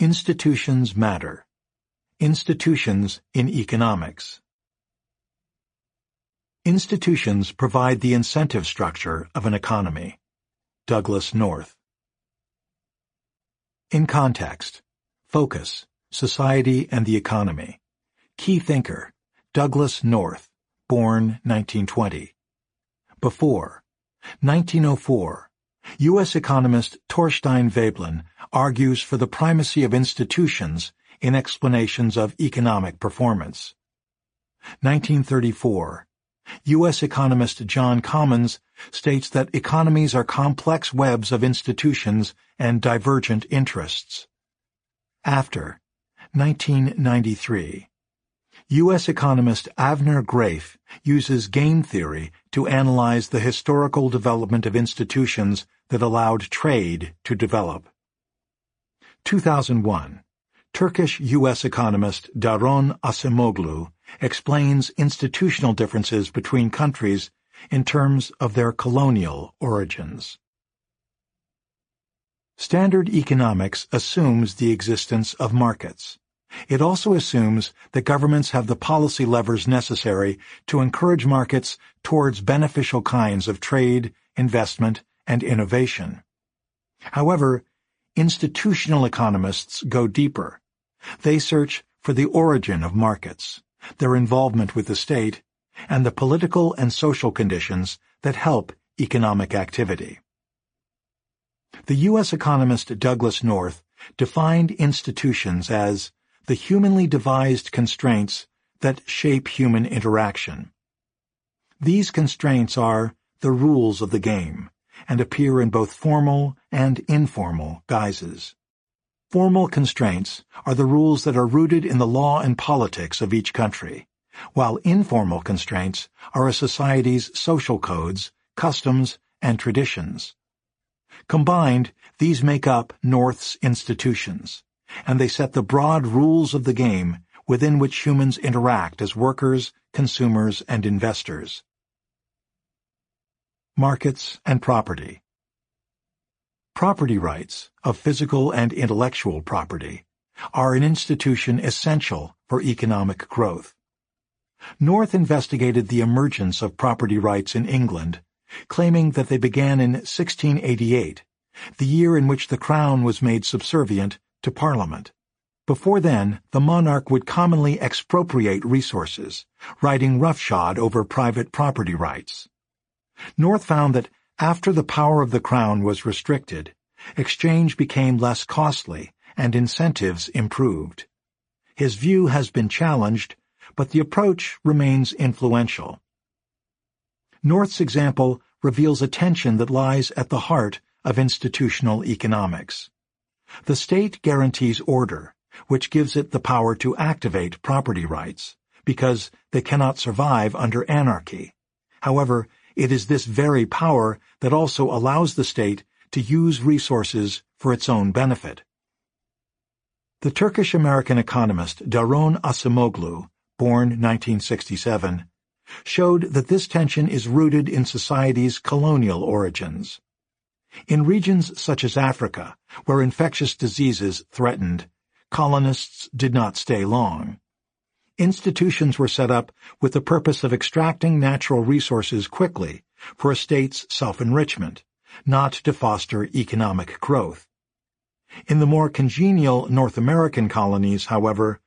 Institutions Matter. Institutions in Economics. Institutions provide the incentive structure of an economy. Douglass North. In Context Focus Society and the Economy. Key Thinker Douglass North, born 1920 Before 1904 U.S. economist Thorstein Veblen argues for the primacy of institutions in explanations of economic performance. 1934. U.S. economist John Commons states that economies are complex webs of institutions and divergent interests. After 1993. U.S. economist Avner Greif uses game theory to analyze the historical development of institutions that allowed trade to develop. 2001. Turkish U.S. economist Daron Acemoglu explains institutional differences between countries in terms of their colonial origins. Standard economics assumes the existence of markets. It also assumes that governments have the policy levers necessary to encourage markets towards beneficial kinds of trade, investment, and innovation. However, institutional economists go deeper. They search for the origin of markets, their involvement with the state, and the political and social conditions that help economic activity. The U.S. economist Douglass North defined institutions as the humanly devised constraints that shape human interaction. These constraints are the rules of the game and appear in both formal and informal guises. Formal constraints are the rules that are rooted in the law and politics of each country, while informal constraints are a society's social codes, customs, and traditions. Combined, these make up North's institutions and they set the broad rules of the game within which humans interact as workers, consumers, and investors. Markets and Property Property rights of physical and intellectual property are an institution essential for economic growth. North investigated the emergence of property rights in England, claiming that they began in 1688, the year in which the Crown was made subservient to Parliament. Before then, the monarch would commonly expropriate resources, riding roughshod over private property rights. North found that after the power of the Crown was restricted, exchange became less costly and incentives improved. His view has been challenged, but the approach remains influential. North's example reveals a tension that lies at the heart of institutional economics. The state guarantees order, which gives it the power to activate property rights, because they cannot survive under anarchy. However, it is this very power that also allows the state to use resources for its own benefit. The Turkish-American economist Daron Acemoglu, born 1967, showed that this tension is rooted in society's colonial origins. In regions such as Africa, where infectious diseases threatened, colonists did not stay long. Institutions were set up with the purpose of extracting natural resources quickly for a state's self-enrichment, not to foster economic growth. In the more congenial North American colonies, however,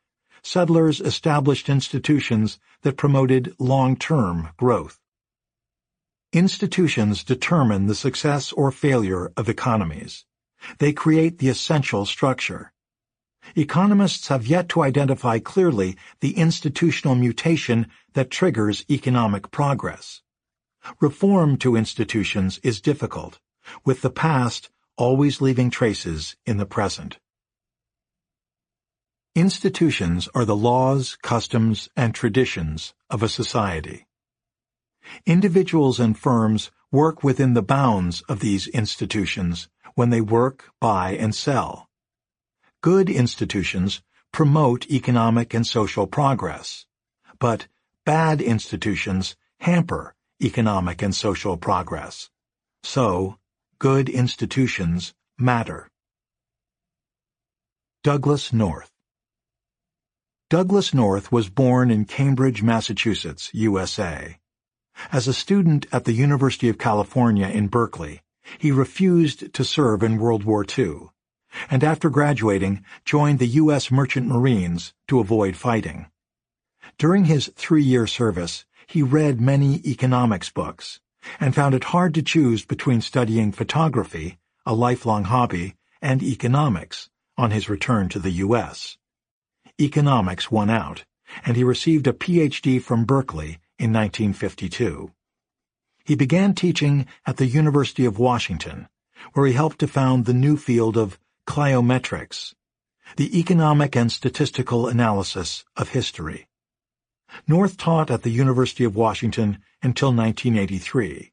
settlers established institutions that promoted long-term growth. Institutions determine the success or failure of economies. They create the essential structure. Economists have yet to identify clearly the institutional mutation that triggers economic progress. Reform to institutions is difficult, with the past always leaving traces in the present. Institutions are the laws, customs, and traditions of a society. Individuals and firms work within the bounds of these institutions when they work, buy, and sell. Good institutions promote economic and social progress, but bad institutions hamper economic and social progress. So, good institutions matter. Douglass North Douglass North was born in Cambridge, Massachusetts, USA. As a student at the University of California in Berkeley, he refused to serve in World War II, and after graduating joined the U.S. Merchant Marines to avoid fighting. During his three-year service, he read many economics books and found it hard to choose between studying photography, a lifelong hobby, and economics on his return to the U.S. Economics won out, and he received a Ph.D. from Berkeley in 1952. He began teaching at the University of Washington, where he helped to found the new field of cliometrics, the economic and statistical analysis of history. North taught at the University of Washington until 1983,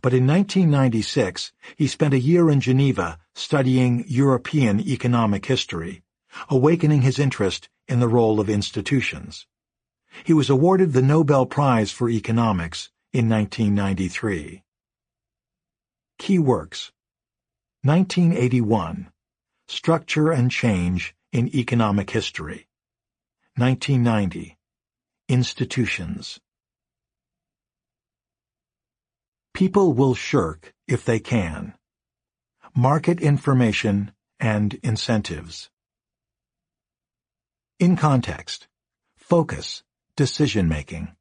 but in 1996 he spent a year in Geneva studying European economic history, awakening his interest in the role of institutions. He was awarded the Nobel Prize for Economics in 1993. Key works. 1981 Structure and Change in Economic History. 1990 Institutions. People will shirk if they can. Market information and incentives. In context, focus. Decision Making.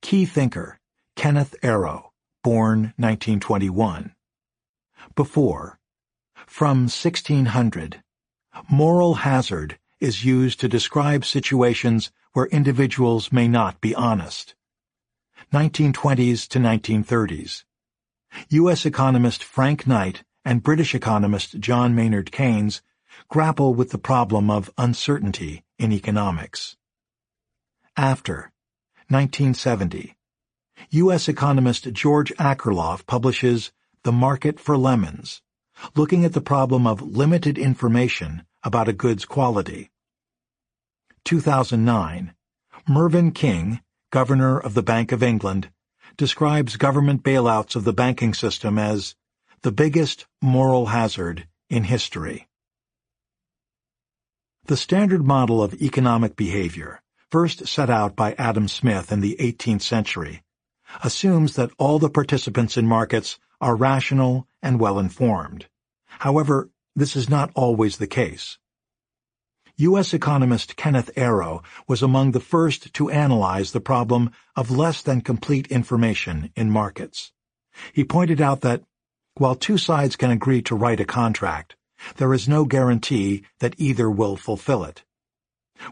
Key Thinker, Kenneth Arrow, born 1921. Before, from 1600, moral hazard is used to describe situations where individuals may not be honest. 1920s to 1930s. U.S. economist Frank Knight and British economist John Maynard Keynes grapple with the problem of uncertainty in economics after. 1970. U.S. economist George Akerlof publishes The Market for Lemons, looking at the problem of limited information about a good's quality. 2009. Mervyn King, Governor of the Bank of England, describes government bailouts of the banking system as the biggest moral hazard in history. The standard model of economic behavior first set out by Adam Smith in the 18th century, assumes that all the participants in markets are rational and well-informed. However, this is not always the case. U.S. economist Kenneth Arrow was among the first to analyze the problem of less than complete information in markets. He pointed out that while two sides can agree to write a contract, there is no guarantee that either will fulfill it.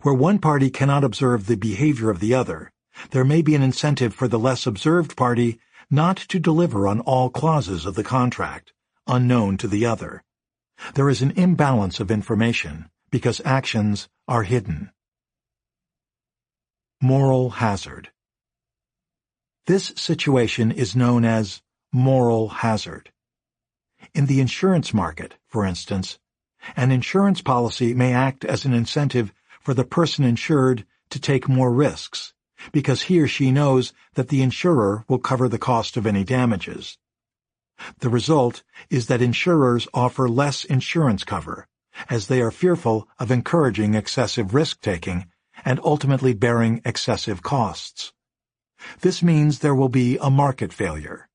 Where one party cannot observe the behavior of the other, there may be an incentive for the less observed party not to deliver on all clauses of the contract, unknown to the other. There is an imbalance of information because actions are hidden. Moral hazard. This situation is known as moral hazard. In the insurance market, for instance, an insurance policy may act as an incentive for the person insured to take more risks, because he or she knows that the insurer will cover the cost of any damages. The result is that insurers offer less insurance cover, as they are fearful of encouraging excessive risk-taking and ultimately bearing excessive costs. This means there will be a market failure.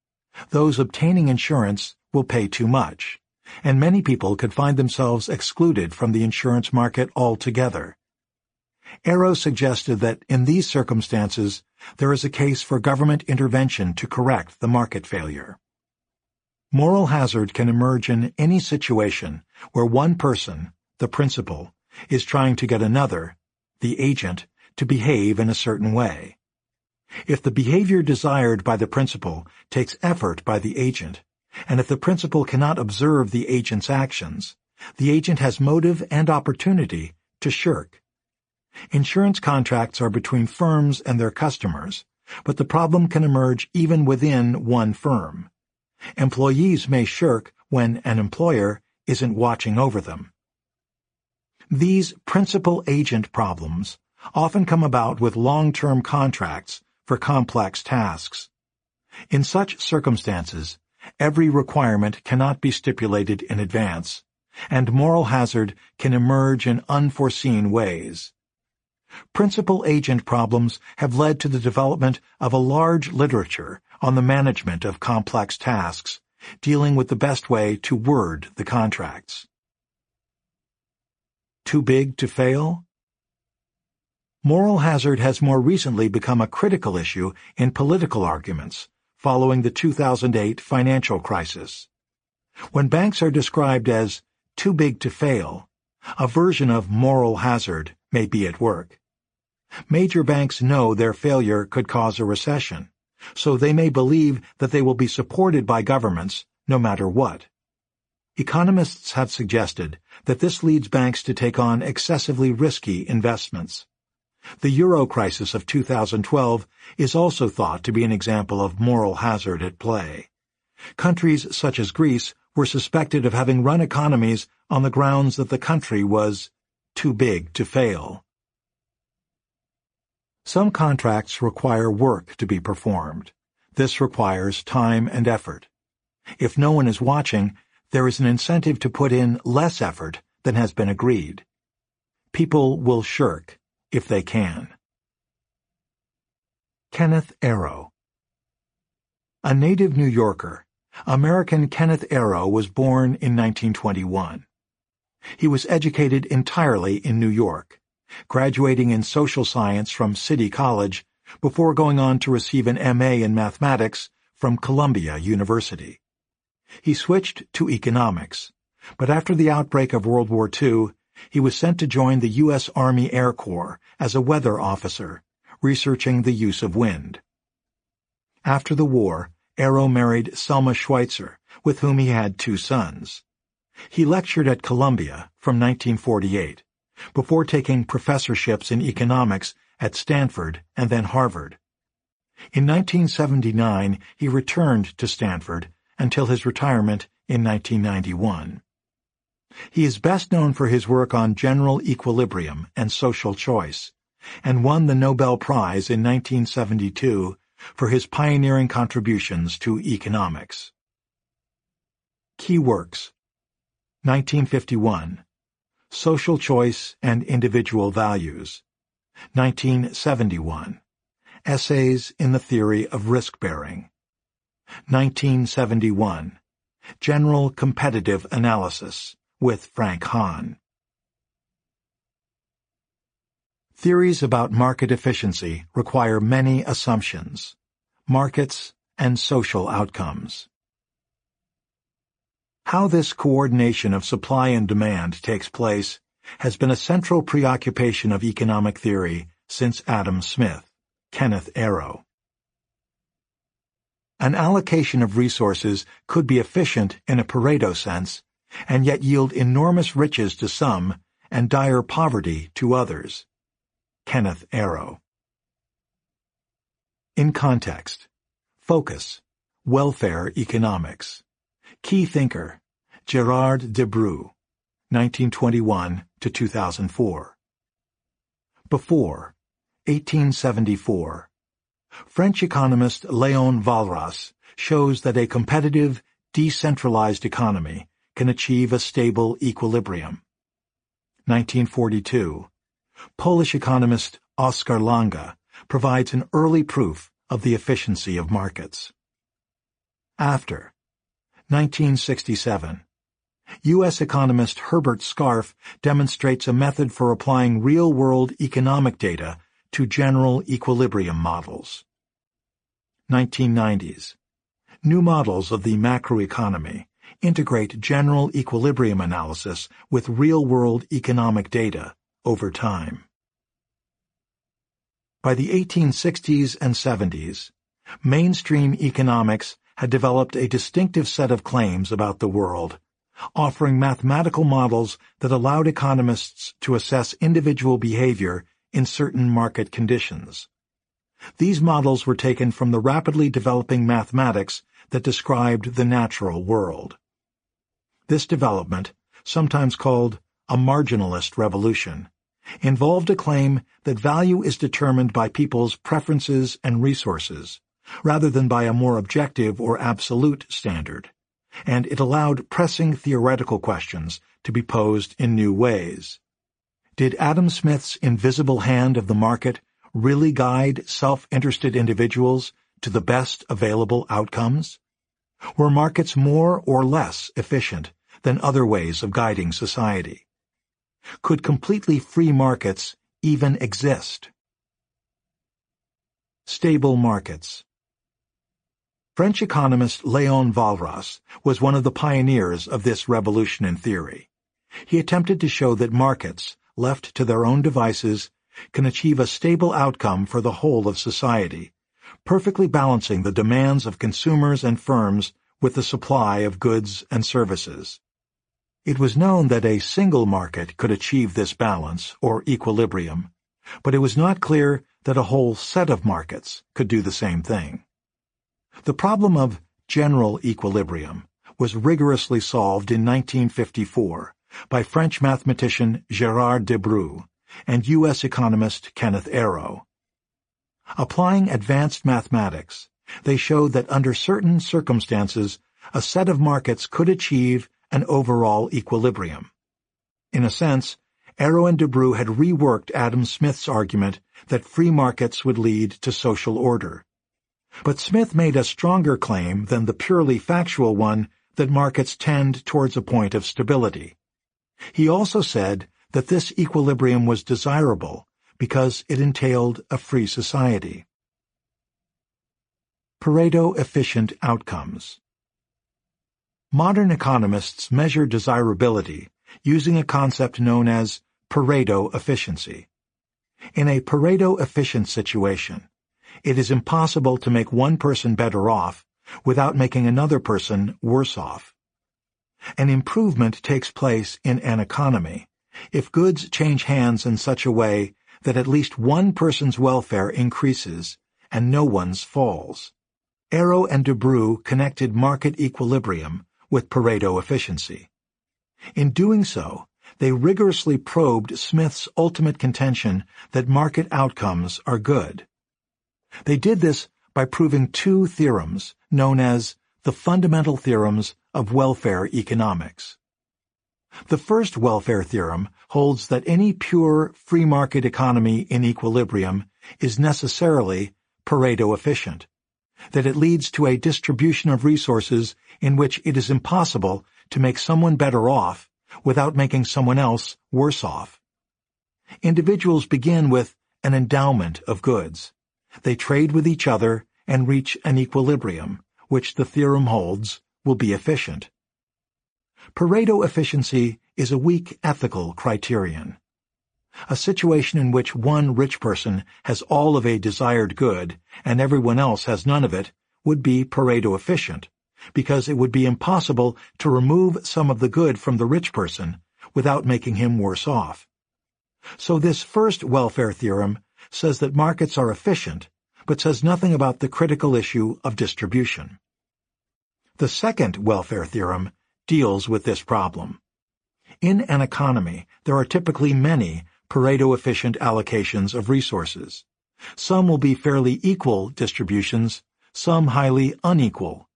Those obtaining insurance will pay too much, and many people could find themselves excluded from the insurance market altogether, Arrow suggested that in these circumstances, there is a case for government intervention to correct the market failure. Moral hazard can emerge in any situation where one person, the principal, is trying to get another, the agent, to behave in a certain way. If the behavior desired by the principal takes effort by the agent, and if the principal cannot observe the agent's actions, the agent has motive and opportunity to shirk Insurance contracts are between firms and their customers, but the problem can emerge even within one firm. Employees may shirk when an employer isn't watching over them. These principal agent problems often come about with long-term contracts for complex tasks. In such circumstances, every requirement cannot be stipulated in advance, and moral hazard can emerge in unforeseen ways. Principal agent problems have led to the development of a large literature on the management of complex tasks, dealing with the best way to word the contracts. Too big to fail? Moral hazard has more recently become a critical issue in political arguments following the 2008 financial crisis. When banks are described as too big to fail, a version of moral hazard may be at work. Major banks know their failure could cause a recession, so they may believe that they will be supported by governments no matter what. Economists have suggested that this leads banks to take on excessively risky investments. The euro crisis of 2012 is also thought to be an example of moral hazard at play. Countries such as Greece were suspected of having run economies on the grounds that the country was too big to fail. Some contracts require work to be performed. This requires time and effort. If no one is watching, there is an incentive to put in less effort than has been agreed. People will shirk if they can. Kenneth Arrow A native New Yorker, American Kenneth Arrow was born in 1921. He was educated entirely in New York, graduating in social science from City College before going on to receive an M.A. in mathematics from Columbia University. He switched to economics, but after the outbreak of World War II, he was sent to join the U.S. Army Air Corps as a weather officer, researching the use of wind. After the war, Arrow married Selma Schweitzer, with whom he had two sons. He lectured at Columbia from 1948, before taking professorships in economics at Stanford and then Harvard. In 1979, he returned to Stanford until his retirement in 1991. He is best known for his work on general equilibrium and social choice, and won the Nobel Prize in 1972 for his pioneering contributions to economics. Key Works 1951. Social Choice and Individual Values. 1971. Essays in the Theory of Risk-Bearing. 1971. General Competitive Analysis with Frank Hahn. Theories about market efficiency require many assumptions, markets, and social outcomes. How this coordination of supply and demand takes place has been a central preoccupation of economic theory since Adam Smith, Kenneth Arrow. An allocation of resources could be efficient in a Pareto sense, and yet yield enormous riches to some and dire poverty to others. Kenneth Arrow. In context, focus, welfare economics. Key Thinker, Gerard Debreu, 1921 to 2004. Before, 1874. French economist Léon Walras shows that a competitive, decentralized economy can achieve a stable equilibrium. 1942. Polish economist Oskar Lange provides an early proof of the efficiency of markets. After 1967. U.S. economist Herbert Scarf demonstrates a method for applying real-world economic data to general equilibrium models. 1990s. New models of the macroeconomy integrate general equilibrium analysis with real-world economic data over time. By the 1860s and 70s, mainstream economics had developed a distinctive set of claims about the world, offering mathematical models that allowed economists to assess individual behavior in certain market conditions. These models were taken from the rapidly developing mathematics that described the natural world. This development, sometimes called a marginalist revolution, involved a claim that value is determined by people's preferences and resources, rather than by a more objective or absolute standard, and it allowed pressing theoretical questions to be posed in new ways. Did Adam Smith's invisible hand of the market really guide self-interested individuals to the best available outcomes? Were markets more or less efficient than other ways of guiding society? Could completely free markets even exist? Stable markets French economist Léon Walras was one of the pioneers of this revolution in theory. He attempted to show that markets, left to their own devices, can achieve a stable outcome for the whole of society, perfectly balancing the demands of consumers and firms with the supply of goods and services. It was known that a single market could achieve this balance, or equilibrium, but it was not clear that a whole set of markets could do the same thing. The problem of general equilibrium was rigorously solved in 1954 by French mathematician Gérard Debreu and U.S. economist Kenneth Arrow. Applying advanced mathematics, they showed that under certain circumstances, a set of markets could achieve an overall equilibrium. In a sense, Arrow and Debreu had reworked Adam Smith's argument that free markets would lead to social order. But Smith made a stronger claim than the purely factual one that markets tend towards a point of stability. He also said that this equilibrium was desirable because it entailed a free society. Pareto Efficient Outcomes Modern economists measure desirability using a concept known as Pareto efficiency. In a Pareto efficient situation, it is impossible to make one person better off without making another person worse off. An improvement takes place in an economy if goods change hands in such a way that at least one person's welfare increases and no one's falls. Arrow and Debreu connected market equilibrium with Pareto efficiency. In doing so, they rigorously probed Smith's ultimate contention that market outcomes are good. They did this by proving two theorems known as the fundamental theorems of welfare economics. The first welfare theorem holds that any pure free market economy in equilibrium is necessarily Pareto efficient, that it leads to a distribution of resources in which it is impossible to make someone better off without making someone else worse off. Individuals begin with an endowment of goods, they trade with each other and reach an equilibrium, which the theorem holds will be efficient. Pareto efficiency is a weak ethical criterion. A situation in which one rich person has all of a desired good and everyone else has none of it would be Pareto efficient, because it would be impossible to remove some of the good from the rich person without making him worse off. So this first welfare theorem says that markets are efficient, but says nothing about the critical issue of distribution. The second welfare theorem deals with this problem. In an economy, there are typically many Pareto-efficient allocations of resources. Some will be fairly equal distributions, some highly unequal.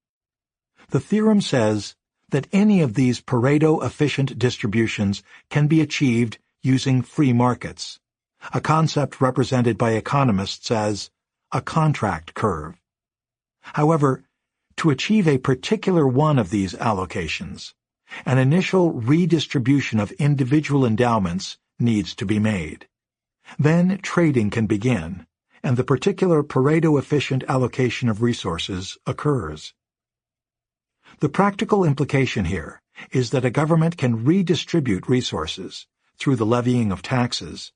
The theorem says that any of these Pareto-efficient distributions can be achieved using free markets a concept represented by economists as a contract curve. However, to achieve a particular one of these allocations, an initial redistribution of individual endowments needs to be made. Then trading can begin, and the particular Pareto-efficient allocation of resources occurs. The practical implication here is that a government can redistribute resources through the levying of taxes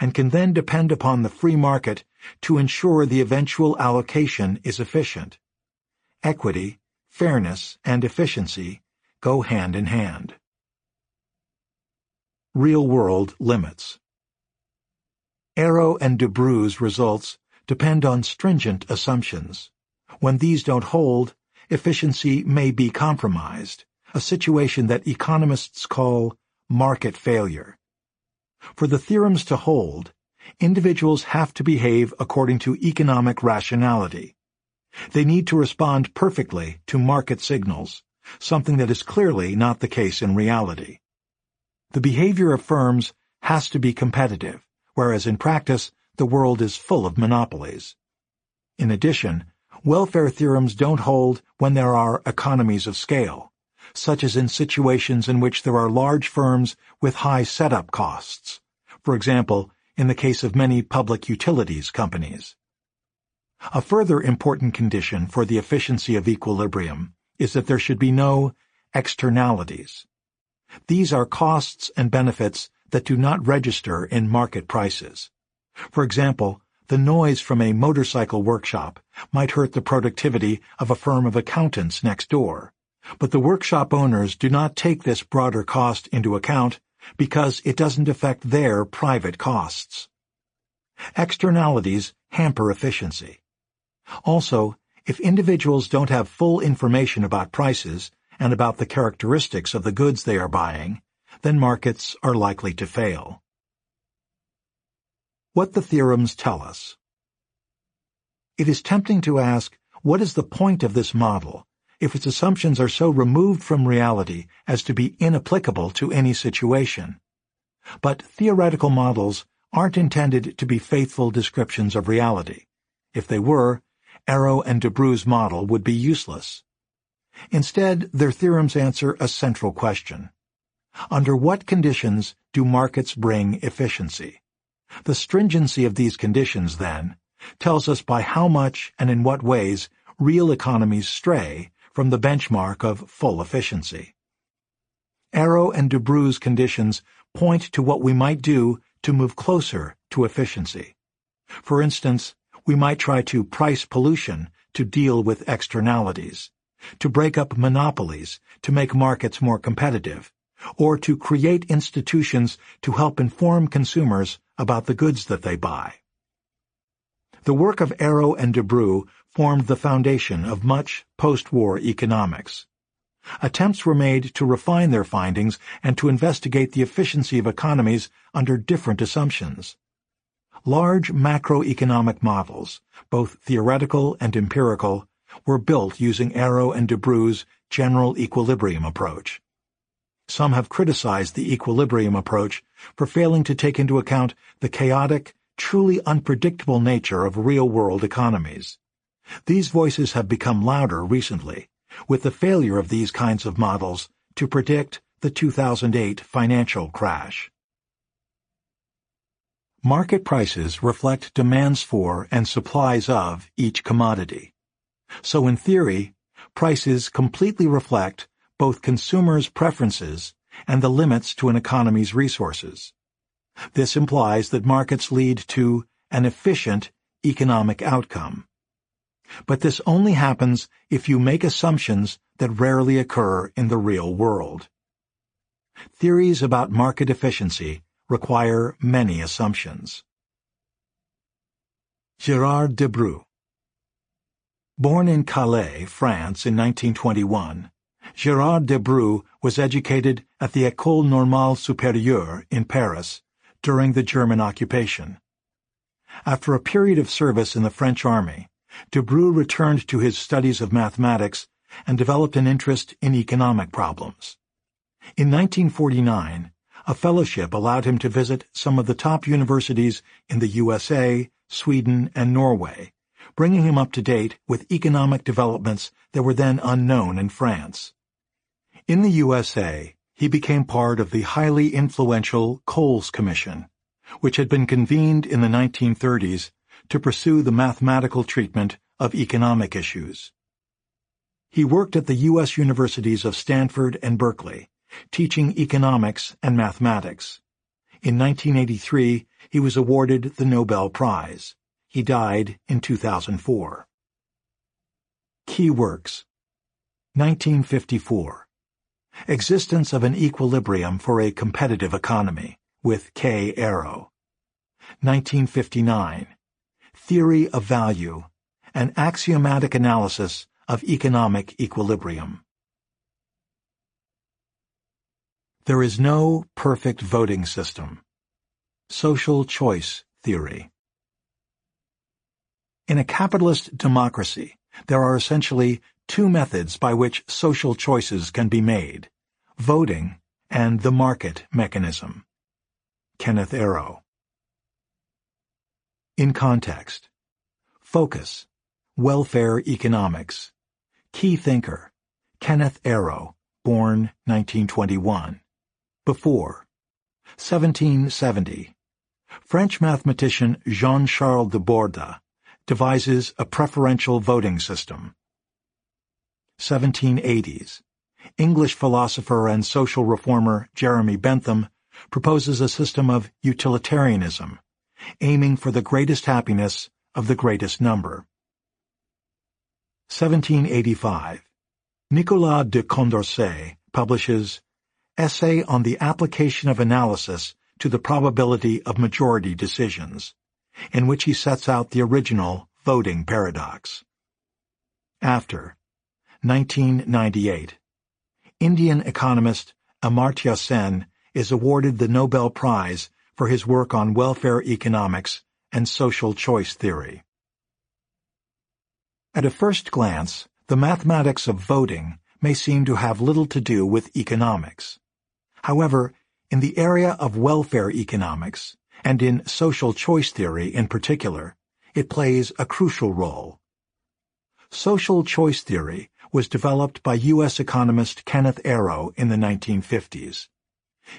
and can then depend upon the free market to ensure the eventual allocation is efficient. Equity, fairness, and efficiency go hand in hand. Real-world limits Arrow and Debreu's results depend on stringent assumptions. When these don't hold, efficiency may be compromised, a situation that economists call market failure. For the theorems to hold, individuals have to behave according to economic rationality. They need to respond perfectly to market signals, something that is clearly not the case in reality. The behavior of firms has to be competitive, whereas in practice, the world is full of monopolies. In addition, welfare theorems don't hold when there are economies of scale such as in situations in which there are large firms with high setup costs, for example, in the case of many public utilities companies. A further important condition for the efficiency of equilibrium is that there should be no externalities. These are costs and benefits that do not register in market prices. For example, the noise from a motorcycle workshop might hurt the productivity of a firm of accountants next door, but the workshop owners do not take this broader cost into account because it doesn't affect their private costs. Externalities hamper efficiency. Also, if individuals don't have full information about prices and about the characteristics of the goods they are buying, then markets are likely to fail. What the theorems tell us. It is tempting to ask, what is the point of this model if its assumptions are so removed from reality as to be inapplicable to any situation. But theoretical models aren't intended to be faithful descriptions of reality. If they were, Arrow and Debreu's model would be useless. Instead, their theorems answer a central question. Under what conditions do markets bring efficiency? The stringency of these conditions, then, tells us by how much and in what ways real economies stray from the benchmark of full efficiency. Arrow and Debreu's conditions point to what we might do to move closer to efficiency. For instance, we might try to price pollution to deal with externalities, to break up monopolies to make markets more competitive, or to create institutions to help inform consumers about the goods that they buy. The work of Arrow and Debreu formed the foundation of much post-war economics. Attempts were made to refine their findings and to investigate the efficiency of economies under different assumptions. Large macroeconomic models, both theoretical and empirical, were built using Arrow and Debreu's general equilibrium approach. Some have criticized the equilibrium approach for failing to take into account the chaotic truly unpredictable nature of real-world economies. These voices have become louder recently, with the failure of these kinds of models to predict the 2008 financial crash. Market prices reflect demands for and supplies of each commodity. So in theory, prices completely reflect both consumers' preferences and the limits to an economy's resources. This implies that markets lead to an efficient economic outcome. But this only happens if you make assumptions that rarely occur in the real world. Theories about market efficiency require many assumptions. Gerard Debreu Born in Calais, France, in 1921, Gerard Debreu was educated at the École Normale Supérieure in Paris during the German occupation. After a period of service in the French army, Debreu returned to his studies of mathematics and developed an interest in economic problems. In 1949, a fellowship allowed him to visit some of the top universities in the USA, Sweden, and Norway, bringing him up to date with economic developments that were then unknown in France. In the USA, he became part of the highly influential Cowles Commission, which had been convened in the 1930s to pursue the mathematical treatment of economic issues. He worked at the U.S. universities of Stanford and Berkeley, teaching economics and mathematics. In 1983, he was awarded the Nobel Prize. He died in 2004. Key Works 1954 Existence of an equilibrium for a competitive economy, with K. Arrow. 1959. Theory of Value, an axiomatic analysis of economic equilibrium. There is no perfect voting system. Social choice theory. In a capitalist democracy, there are essentially two methods by which social choices can be made, voting and the market mechanism. Kenneth Arrow. In context, focus, welfare economics, key thinker, Kenneth Arrow, born 1921, before, 1770, French mathematician Jean-Charles de Borda devises a preferential voting system. 1780s, English philosopher and social reformer Jeremy Bentham proposes a system of utilitarianism, aiming for the greatest happiness of the greatest number. 1785. Nicolas de Condorcet publishes Essay on the Application of Analysis to the Probability of Majority Decisions, in which he sets out the original voting paradox. After 1998. Indian economist Amartya Sen is awarded the Nobel Prize for his work on welfare economics and social choice theory. At a first glance, the mathematics of voting may seem to have little to do with economics. However, in the area of welfare economics, and in social choice theory in particular, it plays a crucial role. Social choice theory was developed by U.S. economist Kenneth Arrow in the 1950s.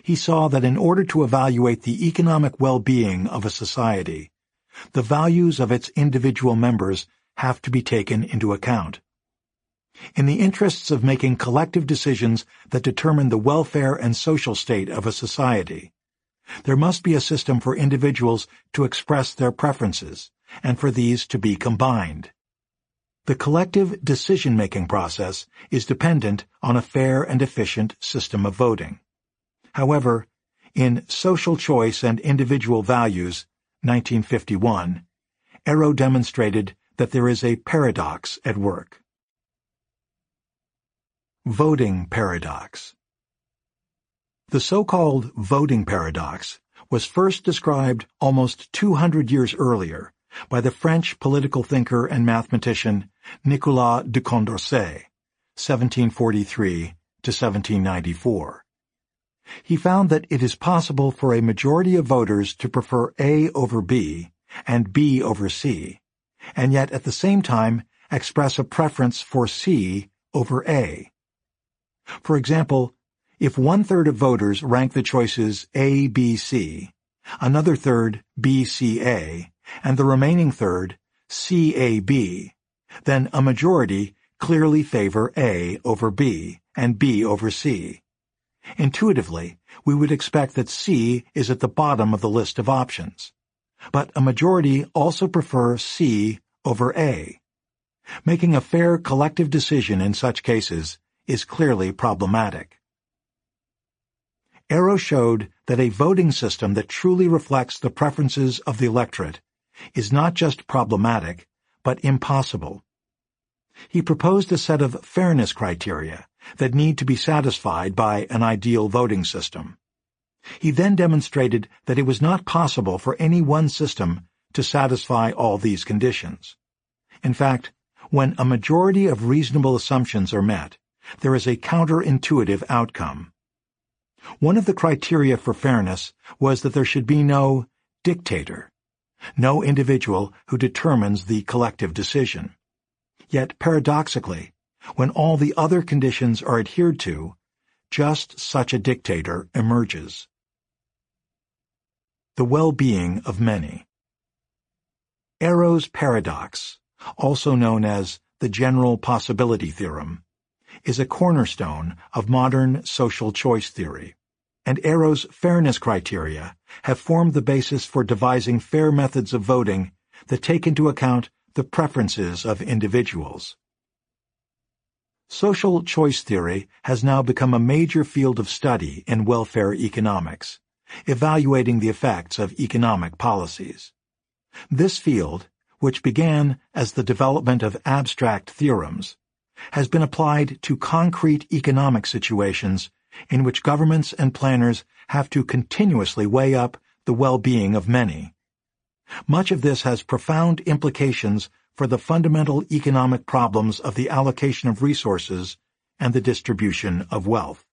He saw that in order to evaluate the economic well-being of a society, the values of its individual members have to be taken into account. In the interests of making collective decisions that determine the welfare and social state of a society, there must be a system for individuals to express their preferences and for these to be combined. The collective decision-making process is dependent on a fair and efficient system of voting. However, in Social Choice and Individual Values, 1951, Arrow demonstrated that there is a paradox at work. Voting Paradox The so-called voting paradox was first described almost 200 years earlier by the French political thinker and mathematician Nicolas de Condorcet, 1743 to 1794. He found that it is possible for a majority of voters to prefer A over B and B over C, and yet at the same time express a preference for C over A. For example, if one-third of voters rank the choices A, B, C, another third B, C, A, and the remaining third, CAB, then a majority clearly favor A over B and B over C. Intuitively, we would expect that C is at the bottom of the list of options. But a majority also prefer C over A. Making a fair collective decision in such cases is clearly problematic. Arrow showed that a voting system that truly reflects the preferences of the electorate is not just problematic, but impossible. He proposed a set of fairness criteria that need to be satisfied by an ideal voting system. He then demonstrated that it was not possible for any one system to satisfy all these conditions. In fact, when a majority of reasonable assumptions are met, there is a counterintuitive outcome. One of the criteria for fairness was that there should be no dictator no individual who determines the collective decision. Yet paradoxically, when all the other conditions are adhered to, just such a dictator emerges. The Well-Being of Many Arrow's paradox, also known as the general possibility theorem, is a cornerstone of modern social choice theory and Arrow's fairness criteria have formed the basis for devising fair methods of voting that take into account the preferences of individuals. Social choice theory has now become a major field of study in welfare economics, evaluating the effects of economic policies. This field, which began as the development of abstract theorems, has been applied to concrete economic situations in which governments and planners have to continuously weigh up the well-being of many. Much of this has profound implications for the fundamental economic problems of the allocation of resources and the distribution of wealth.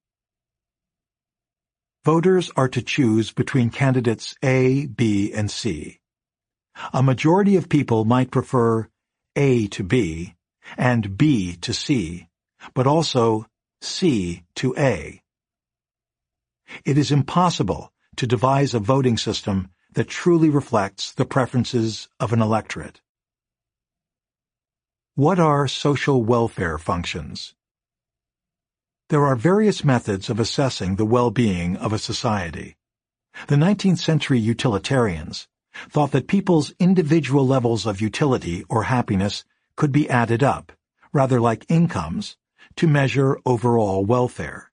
Voters are to choose between candidates A, B, and C. A majority of people might prefer A to B and B to C, but also C to A. It is impossible to devise a voting system that truly reflects the preferences of an electorate. What are social welfare functions? There are various methods of assessing the well-being of a society. The 19th century utilitarians thought that people's individual levels of utility or happiness could be added up, rather like incomes, to measure overall welfare.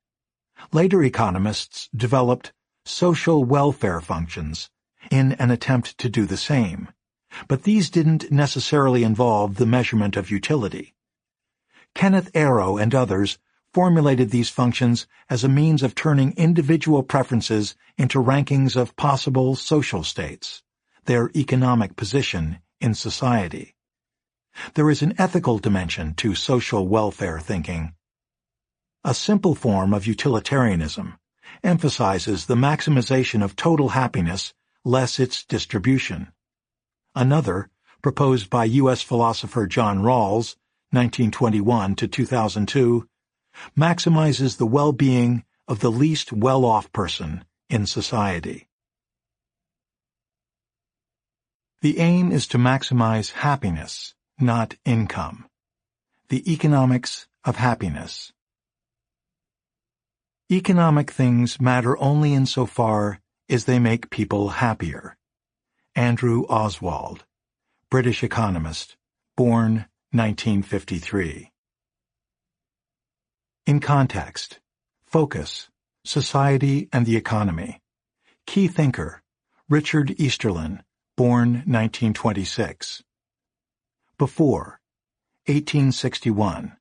Later economists developed social welfare functions in an attempt to do the same, but these didn't necessarily involve the measurement of utility. Kenneth Arrow and others formulated these functions as a means of turning individual preferences into rankings of possible social states, their economic position in society. There is an ethical dimension to social welfare thinking, a simple form of utilitarianism, emphasizes the maximization of total happiness less its distribution. Another, proposed by U.S. philosopher John Rawls, 1921 to 2002, maximizes the well-being of the least well-off person in society. The aim is to maximize happiness, not income. The Economics of Happiness Economic things matter only insofar as they make people happier. Andrew Oswald, British economist, born 1953. In context, focus, society and the economy. Key thinker, Richard Easterlin, born 1926. Before, 1861.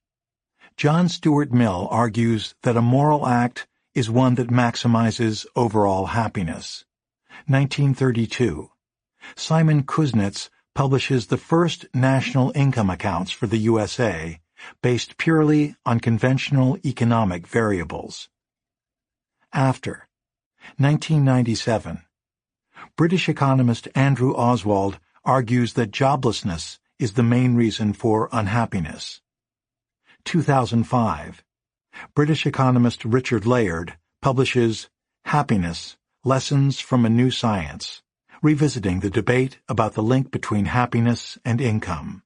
John Stuart Mill argues that a moral act is one that maximizes overall happiness. 1932. Simon Kuznets publishes the first national income accounts for the USA based purely on conventional economic variables. After 1997. British economist Andrew Oswald argues that joblessness is the main reason for unhappiness. 2005, British economist Richard Layard publishes Happiness, Lessons from a New Science, revisiting the debate about the link between happiness and income.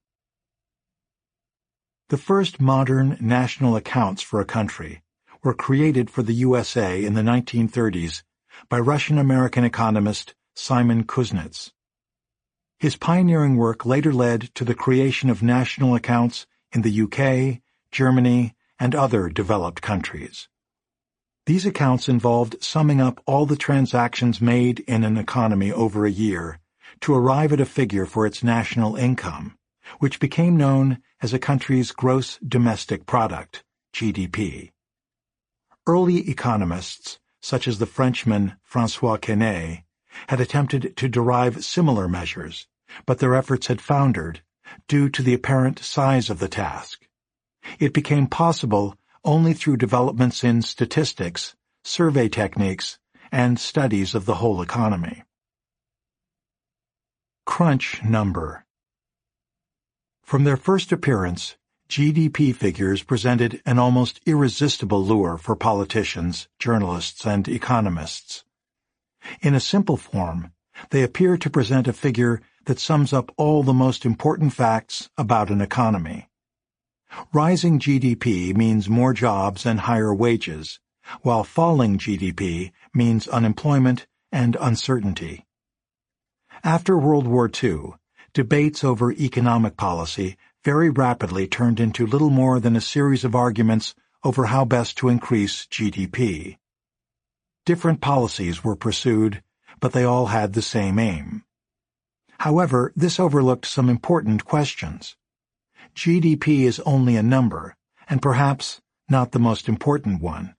The first modern national accounts for a country were created for the USA in the 1930s by Russian-American economist Simon Kuznets. His pioneering work later led to the creation of national accounts in the UK, Germany, and other developed countries. These accounts involved summing up all the transactions made in an economy over a year to arrive at a figure for its national income, which became known as a country's gross domestic product, GDP. Early economists, such as the Frenchman François Quesnay, had attempted to derive similar measures, but their efforts had foundered due to the apparent size of the task. It became possible only through developments in statistics, survey techniques, and studies of the whole economy. Crunch Number From their first appearance, GDP figures presented an almost irresistible lure for politicians, journalists, and economists. In a simple form, they appear to present a figure that sums up all the most important facts about an economy. Rising GDP means more jobs and higher wages, while falling GDP means unemployment and uncertainty. After World War II, debates over economic policy very rapidly turned into little more than a series of arguments over how best to increase GDP. Different policies were pursued, but they all had the same aim. However, this overlooked some important questions. GDP is only a number, and perhaps not the most important one.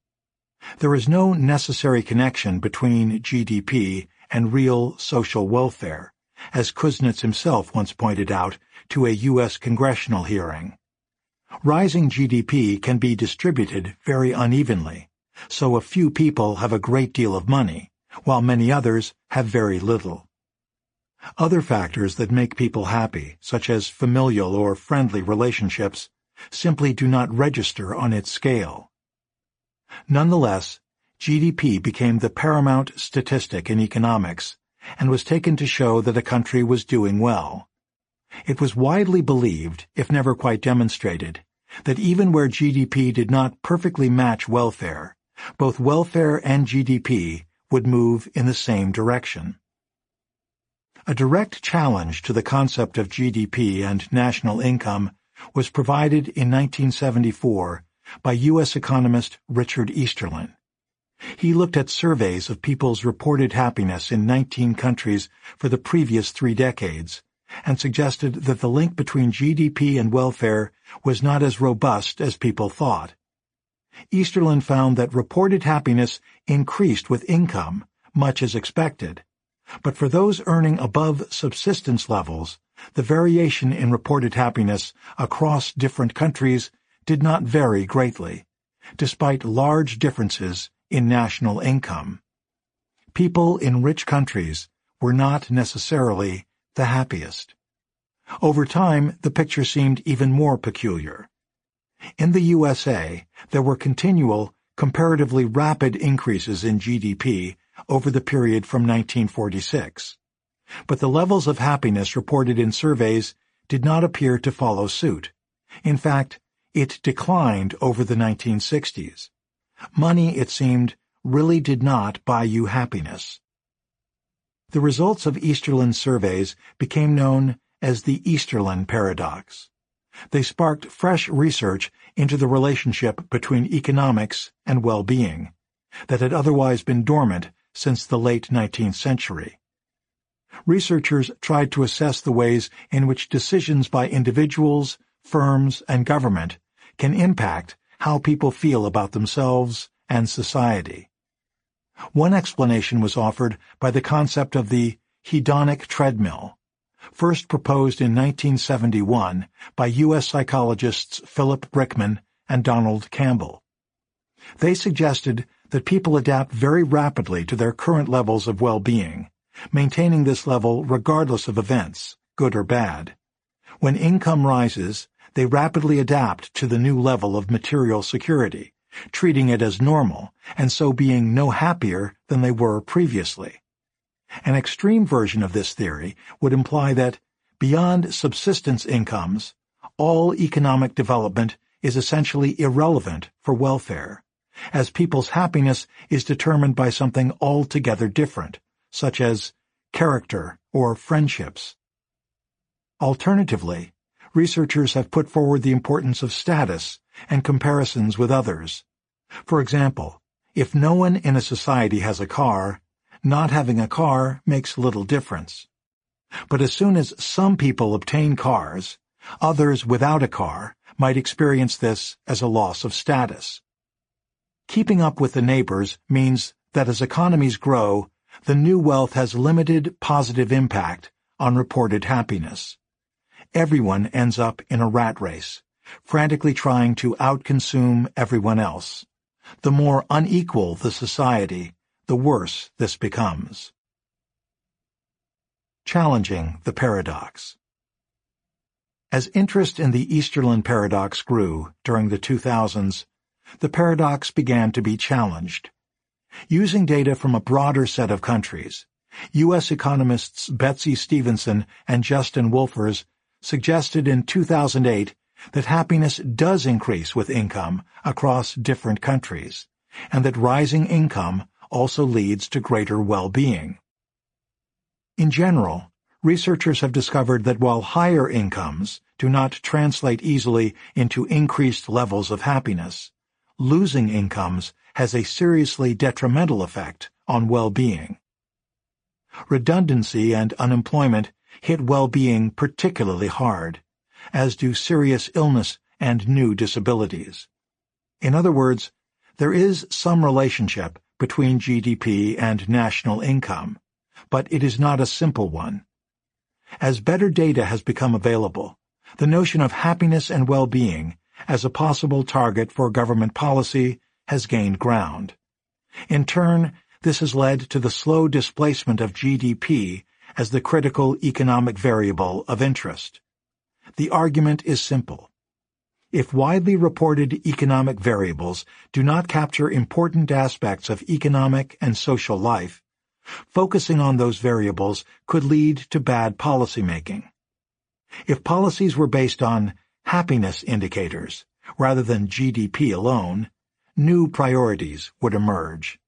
There is no necessary connection between GDP and real social welfare, as Kuznets himself once pointed out to a U.S. congressional hearing. Rising GDP can be distributed very unevenly, so a few people have a great deal of money, while many others have very little. Other factors that make people happy, such as familial or friendly relationships, simply do not register on its scale. Nonetheless, GDP became the paramount statistic in economics and was taken to show that a country was doing well. It was widely believed, if never quite demonstrated, that even where GDP did not perfectly match welfare, both welfare and GDP would move in the same direction. A direct challenge to the concept of GDP and national income was provided in 1974 by U.S. economist Richard Easterlin. He looked at surveys of people's reported happiness in 19 countries for the previous three decades and suggested that the link between GDP and welfare was not as robust as people thought. Easterlin found that reported happiness increased with income, much as expected, but for those earning above subsistence levels, the variation in reported happiness across different countries did not vary greatly, despite large differences in national income. People in rich countries were not necessarily the happiest. Over time, the picture seemed even more peculiar. In the USA, there were continual, comparatively rapid increases in GDP over the period from 1946. But the levels of happiness reported in surveys did not appear to follow suit. In fact, it declined over the 1960s. Money, it seemed, really did not buy you happiness. The results of Easterlin's surveys became known as the Easterlin paradox. They sparked fresh research into the relationship between economics and well-being that had otherwise been dormant since the late 19th century. Researchers tried to assess the ways in which decisions by individuals, firms, and government can impact how people feel about themselves and society. One explanation was offered by the concept of the hedonic treadmill, first proposed in 1971 by U.S. psychologists Philip Brickman and Donald Campbell. They suggested that people adapt very rapidly to their current levels of well-being, maintaining this level regardless of events, good or bad. When income rises, they rapidly adapt to the new level of material security, treating it as normal, and so being no happier than they were previously. An extreme version of this theory would imply that, beyond subsistence incomes, all economic development is essentially irrelevant for welfare as people's happiness is determined by something altogether different, such as character or friendships. Alternatively, researchers have put forward the importance of status and comparisons with others. For example, if no one in a society has a car, not having a car makes little difference. But as soon as some people obtain cars, others without a car might experience this as a loss of status. Keeping up with the neighbors means that as economies grow, the new wealth has limited positive impact on reported happiness. Everyone ends up in a rat race, frantically trying to outconsume everyone else. The more unequal the society, the worse this becomes. Challenging the Paradox As interest in the Easterlin paradox grew during the 2000s, the paradox began to be challenged. Using data from a broader set of countries, U.S. economists Betsy Stevenson and Justin Wolfers suggested in 2008 that happiness does increase with income across different countries, and that rising income also leads to greater well-being. In general, researchers have discovered that while higher incomes do not translate easily into increased levels of happiness, losing incomes has a seriously detrimental effect on well-being. Redundancy and unemployment hit well-being particularly hard, as do serious illness and new disabilities. In other words, there is some relationship between GDP and national income, but it is not a simple one. As better data has become available, the notion of happiness and well-being as a possible target for government policy has gained ground. In turn, this has led to the slow displacement of GDP as the critical economic variable of interest. The argument is simple. If widely reported economic variables do not capture important aspects of economic and social life, focusing on those variables could lead to bad policymaking. If policies were based on happiness indicators, rather than GDP alone, new priorities would emerge.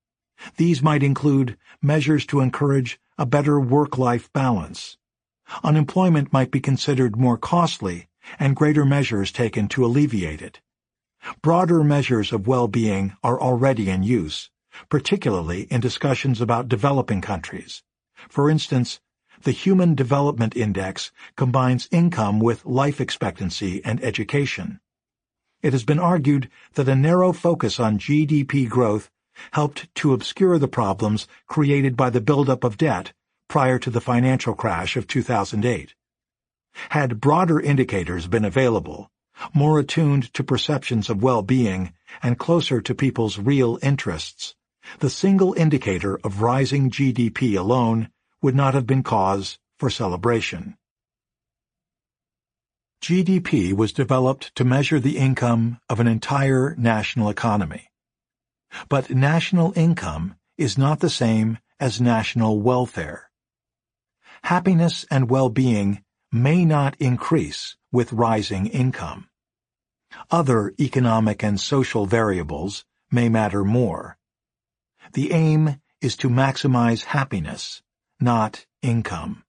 These might include measures to encourage a better work-life balance. Unemployment might be considered more costly and greater measures taken to alleviate it. Broader measures of well-being are already in use, particularly in discussions about developing countries. For instance, the Human Development Index combines income with life expectancy and education. It has been argued that a narrow focus on GDP growth helped to obscure the problems created by the buildup of debt prior to the financial crash of 2008. Had broader indicators been available, more attuned to perceptions of well-being and closer to people's real interests, the single indicator of rising GDP alone would not have been cause for celebration. GDP was developed to measure the income of an entire national economy. But national income is not the same as national welfare. Happiness and well-being may not increase with rising income. Other economic and social variables may matter more. The aim is to maximize happiness not income.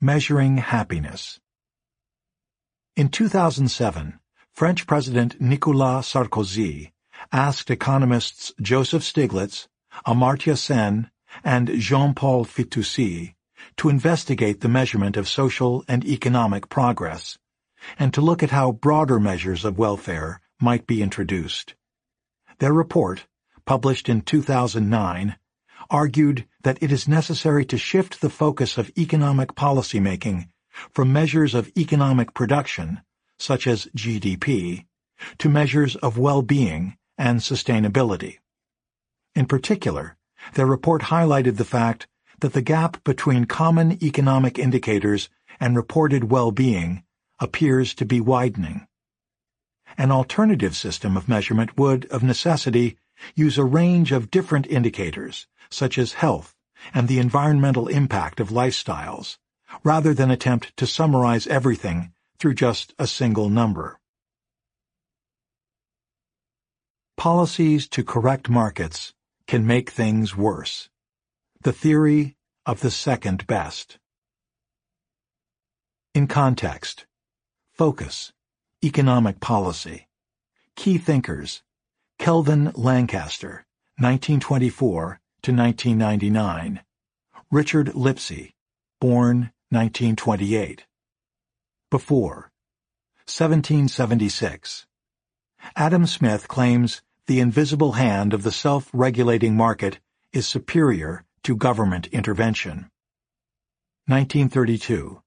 Measuring Happiness In 2007, French President Nicolas Sarkozy asked economists Joseph Stiglitz, Amartya Sen, and Jean-Paul Fitoussi to investigate the measurement of social and economic progress, and to look at how broader measures of welfare might be introduced. Their report, published in 2009, argued that it is necessary to shift the focus of economic policymaking from measures of economic production, such as GDP, to measures of well-being and sustainability. In particular, their report highlighted the fact that the gap between common economic indicators and reported well-being appears to be widening. An alternative system of measurement would, of necessity, use a range of different indicators such as health and the environmental impact of lifestyles, rather than attempt to summarize everything through just a single number. Policies to correct markets can make things worse. The theory of the second best. In context, focus, economic policy. Key thinkers, Kelvin Lancaster, 1924 to 1999. Richard Lipsey, born 1928. Before 1776. Adam Smith claims the invisible hand of the self-regulating market is superior to government intervention. 1932.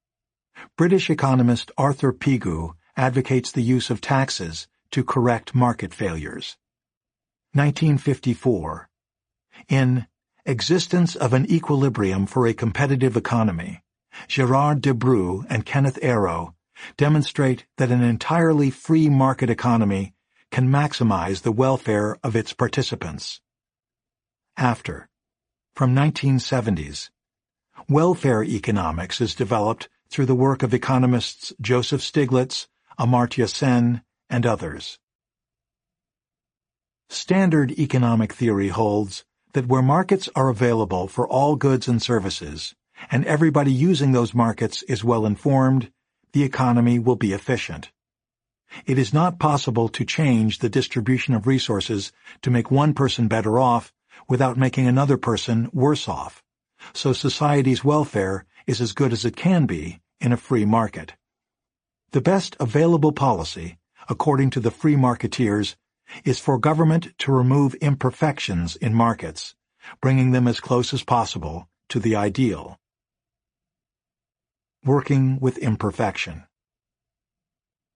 British economist Arthur Pigou advocates the use of taxes to correct market failures. 1954. In Existence of an Equilibrium for a Competitive Economy, Gerard Debreu and Kenneth Arrow demonstrate that an entirely free market economy can maximize the welfare of its participants. After, from 1970s, welfare economics is developed through the work of economists Joseph Stiglitz, Amartya Sen, and others. Standard economic theory holds that where markets are available for all goods and services, and everybody using those markets is well informed, the economy will be efficient. It is not possible to change the distribution of resources to make one person better off without making another person worse off, so society's welfare is as good as it can be in a free market. The best available policy, according to the free marketeers, is for government to remove imperfections in markets, bringing them as close as possible to the ideal. Working with imperfection.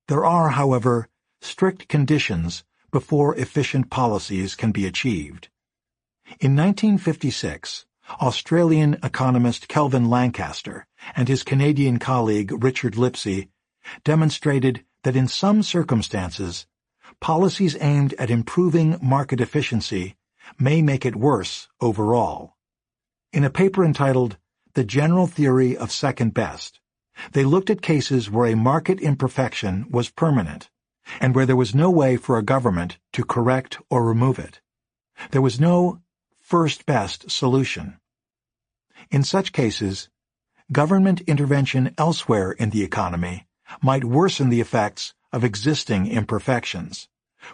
There are, however, strict conditions before efficient policies can be achieved. In 1956, Australian economist Kelvin Lancaster and his Canadian colleague Richard Lipsey demonstrated that in some circumstances policies aimed at improving market efficiency may make it worse overall. In a paper entitled The General Theory of Second Best, they looked at cases where a market imperfection was permanent and where there was no way for a government to correct or remove it. There was no first best solution. In such cases, government intervention elsewhere in the economy might worsen the effects of existing imperfections,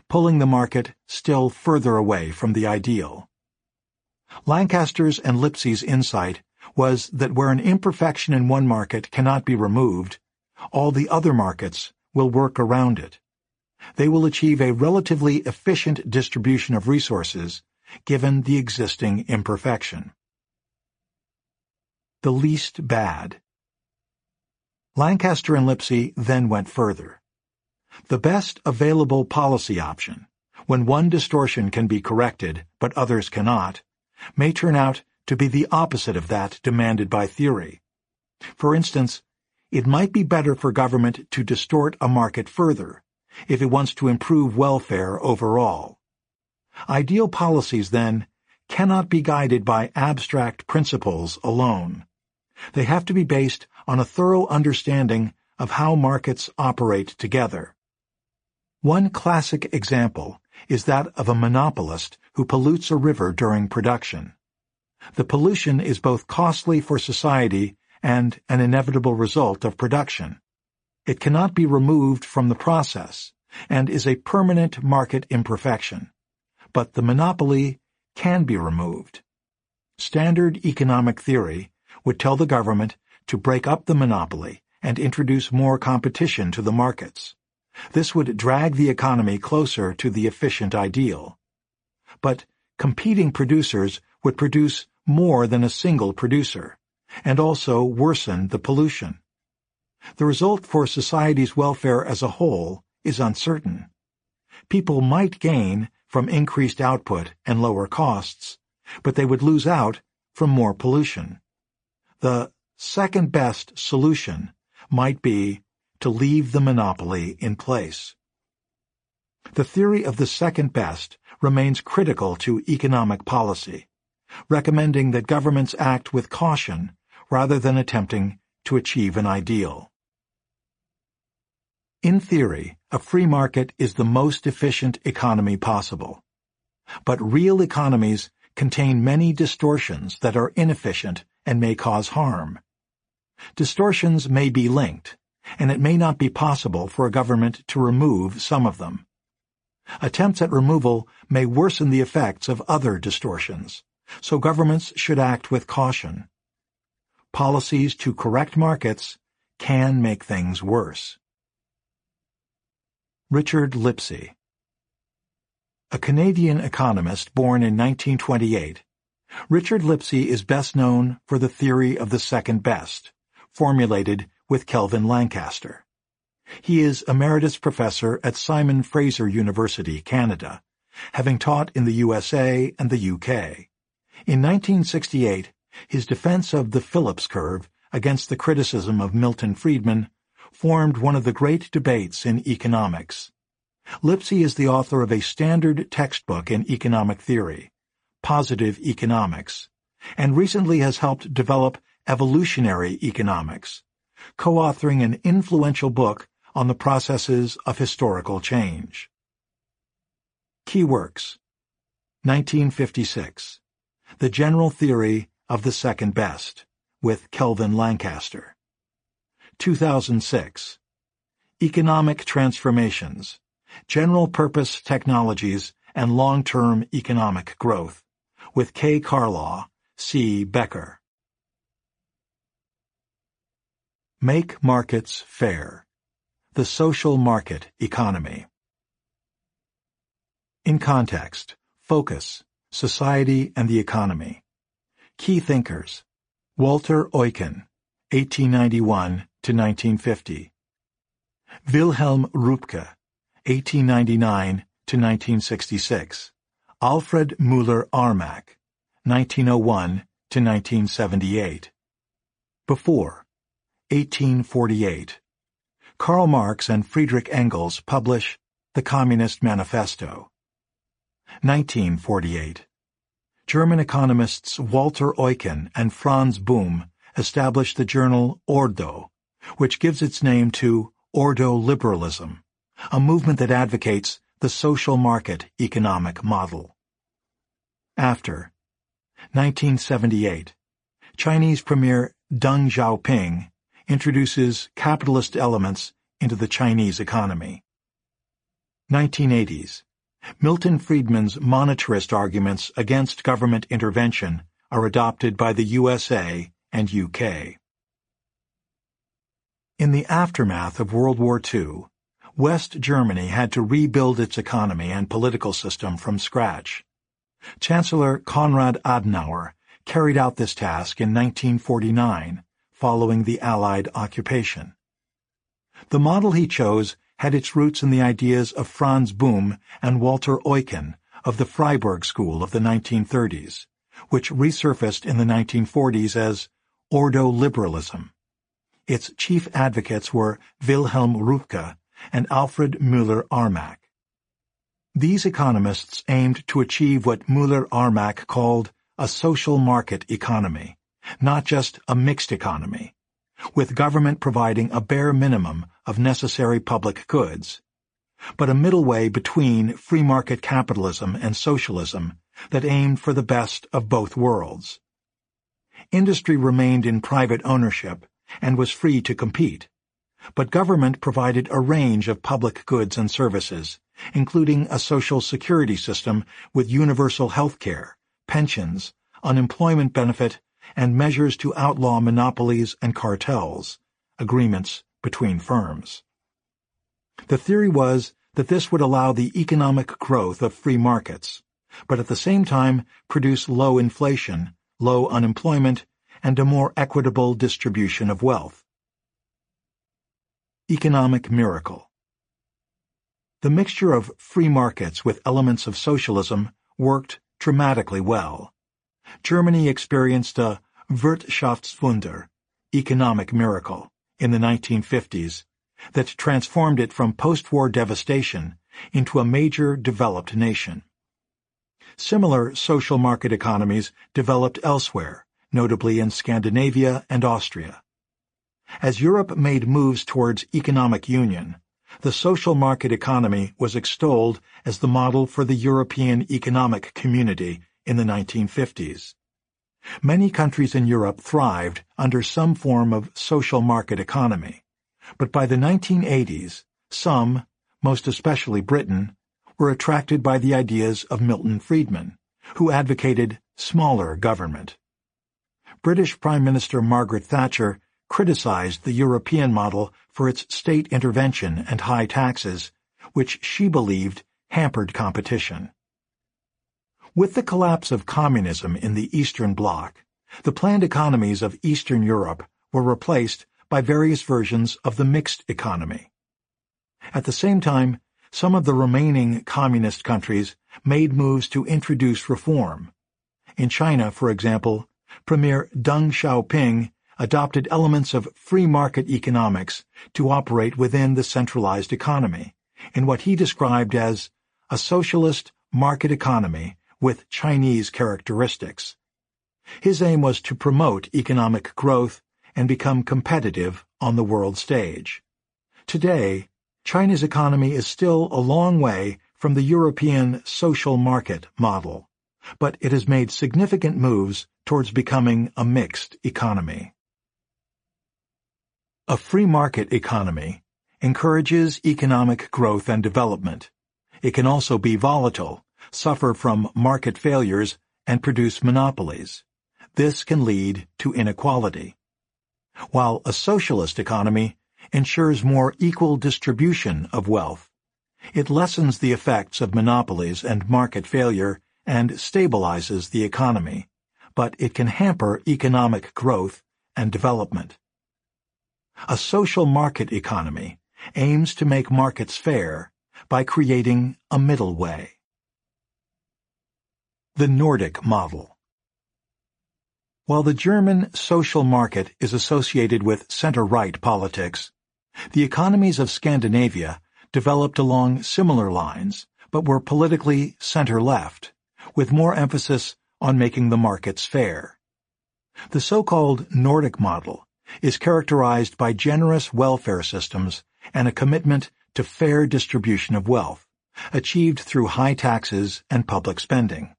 pulling the market still further away from the ideal. Lancaster's and Lipsey's insight was that where an imperfection in one market cannot be removed, all the other markets will work around it. They will achieve a relatively efficient distribution of resources given the existing imperfection. The least bad. Lancaster and Lipsey then went further the best available policy option, when one distortion can be corrected but others cannot, may turn out to be the opposite of that demanded by theory. For instance, it might be better for government to distort a market further if it wants to improve welfare overall. Ideal policies, then, cannot be guided by abstract principles alone. They have to be based on a thorough understanding of how markets operate together. One classic example is that of a monopolist who pollutes a river during production. The pollution is both costly for society and an inevitable result of production. It cannot be removed from the process and is a permanent market imperfection. But the monopoly can be removed. Standard economic theory would tell the government to break up the monopoly and introduce more competition to the markets. This would drag the economy closer to the efficient ideal. But competing producers would produce more than a single producer, and also worsen the pollution. The result for society's welfare as a whole is uncertain. People might gain from increased output and lower costs, but they would lose out from more pollution. The second best solution might be to leave the monopoly in place. The theory of the second best remains critical to economic policy, recommending that governments act with caution rather than attempting to achieve an ideal. In theory, a free market is the most efficient economy possible. But real economies contain many distortions that are inefficient and may cause harm. Distortions may be linked, and it may not be possible for a government to remove some of them. Attempts at removal may worsen the effects of other distortions, so governments should act with caution. Policies to correct markets can make things worse. Richard Lipsey A Canadian economist born in 1928, Richard Lipsey is best known for the theory of the second best, formulated with Kelvin Lancaster. He is Emeritus Professor at Simon Fraser University, Canada, having taught in the USA and the UK. In 1968, his defense of the Phillips curve against the criticism of Milton Friedman formed one of the great debates in economics. Lipsey is the author of a standard textbook in economic theory, Positive Economics, and recently has helped develop evolutionary economics, co-authoring an influential book on the processes of historical change. Key Works 1956 The General Theory of the Second Best with Kelvin Lancaster 2006 Economic Transformations General Purpose Technologies and Long-Term Economic Growth with K. Carlaw, C. Bekar Make markets fair. The social market economy. In context, focus, society and the economy. Key thinkers. Walter Eucken, 1891 to 1950. Wilhelm Röpke, 1899 to 1966. Alfred Müller Armack, 1901 to 1978. Before, 1848, Karl Marx and Friedrich Engels publish The Communist Manifesto. 1948, German economists Walter Eucken and Franz Bohm established the journal Ordo, which gives its name to Ordo Liberalism, a movement that advocates the social market economic model. After 1978, Chinese Premier Deng Xiaoping introduces capitalist elements into the Chinese economy. 1980s. Milton Friedman's monetarist arguments against government intervention are adopted by the USA and UK. In the aftermath of World War II, West Germany had to rebuild its economy and political system from scratch. Chancellor Konrad Adenauer carried out this task in 1949 following the Allied occupation. The model he chose had its roots in the ideas of Franz Bohm and Walter Eucken of the Freiburg School of the 1930s, which resurfaced in the 1940s as Ordo Liberalism. Its chief advocates were Wilhelm Röpke and Alfred Müller-Armack. These economists aimed to achieve what Müller-Armack called a social market economy not just a mixed economy, with government providing a bare minimum of necessary public goods, but a middle way between free market capitalism and socialism that aimed for the best of both worlds. Industry remained in private ownership and was free to compete, but government provided a range of public goods and services, including a social security system with universal health care, pensions, unemployment benefit, and measures to outlaw monopolies and cartels, agreements between firms. The theory was that this would allow the economic growth of free markets, but at the same time produce low inflation, low unemployment, and a more equitable distribution of wealth. Economic Miracle The mixture of free markets with elements of socialism worked dramatically well. Germany experienced a Wirtschaftswunder, economic miracle, in the 1950s that transformed it from post-war devastation into a major developed nation. Similar social market economies developed elsewhere, notably in Scandinavia and Austria. As Europe made moves towards economic union, the social market economy was extolled as the model for the European economic community in the 1950s. Many countries in Europe thrived under some form of social market economy, but by the 1980s, some, most especially Britain, were attracted by the ideas of Milton Friedman, who advocated smaller government. British Prime Minister Margaret Thatcher criticized the European model for its state intervention and high taxes, which she believed hampered competition. With the collapse of communism in the Eastern Bloc, the planned economies of Eastern Europe were replaced by various versions of the mixed economy. At the same time, some of the remaining communist countries made moves to introduce reform. In China, for example, Premier Deng Xiaoping adopted elements of free market economics to operate within the centralized economy, in what he described as a socialist market economy with Chinese characteristics. His aim was to promote economic growth and become competitive on the world stage. Today, China's economy is still a long way from the European social market model, but it has made significant moves towards becoming a mixed economy. A free market economy encourages economic growth and development. It can also be volatile suffer from market failures, and produce monopolies. This can lead to inequality. While a socialist economy ensures more equal distribution of wealth, it lessens the effects of monopolies and market failure and stabilizes the economy, but it can hamper economic growth and development. A social market economy aims to make markets fair by creating a middle way. The Nordic Model While the German social market is associated with center-right politics, the economies of Scandinavia developed along similar lines but were politically center-left, with more emphasis on making the markets fair. The so-called Nordic model is characterized by generous welfare systems and a commitment to fair distribution of wealth, achieved through high taxes and public spending.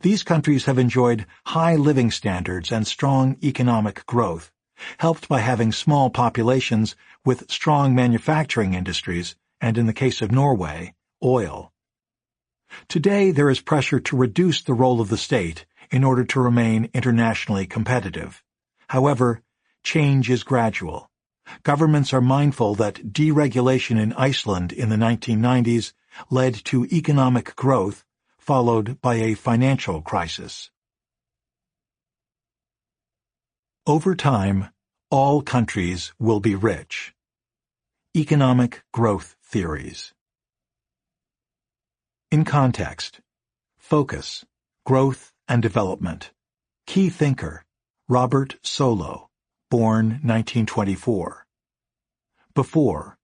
These countries have enjoyed high living standards and strong economic growth, helped by having small populations with strong manufacturing industries and, in the case of Norway, oil. Today there is pressure to reduce the role of the state in order to remain internationally competitive. However, change is gradual. Governments are mindful that deregulation in Iceland in the 1990s led to economic growth followed by a financial crisis. Over time, all countries will be rich. Economic Growth Theories In context, focus, growth and development. Key thinker, Robert Solow, born 1924. Before,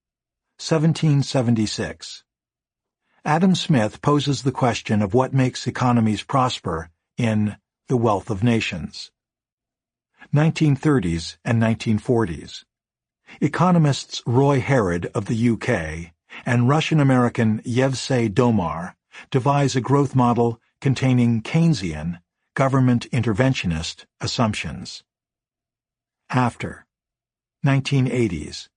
1776. Adam Smith poses the question of what makes economies prosper in The Wealth of Nations. 1930s and 1940s. Economists Roy Harrod of the UK and Russian-American Yevsei Domar devise a growth model containing Keynesian, government interventionist assumptions. After 1980s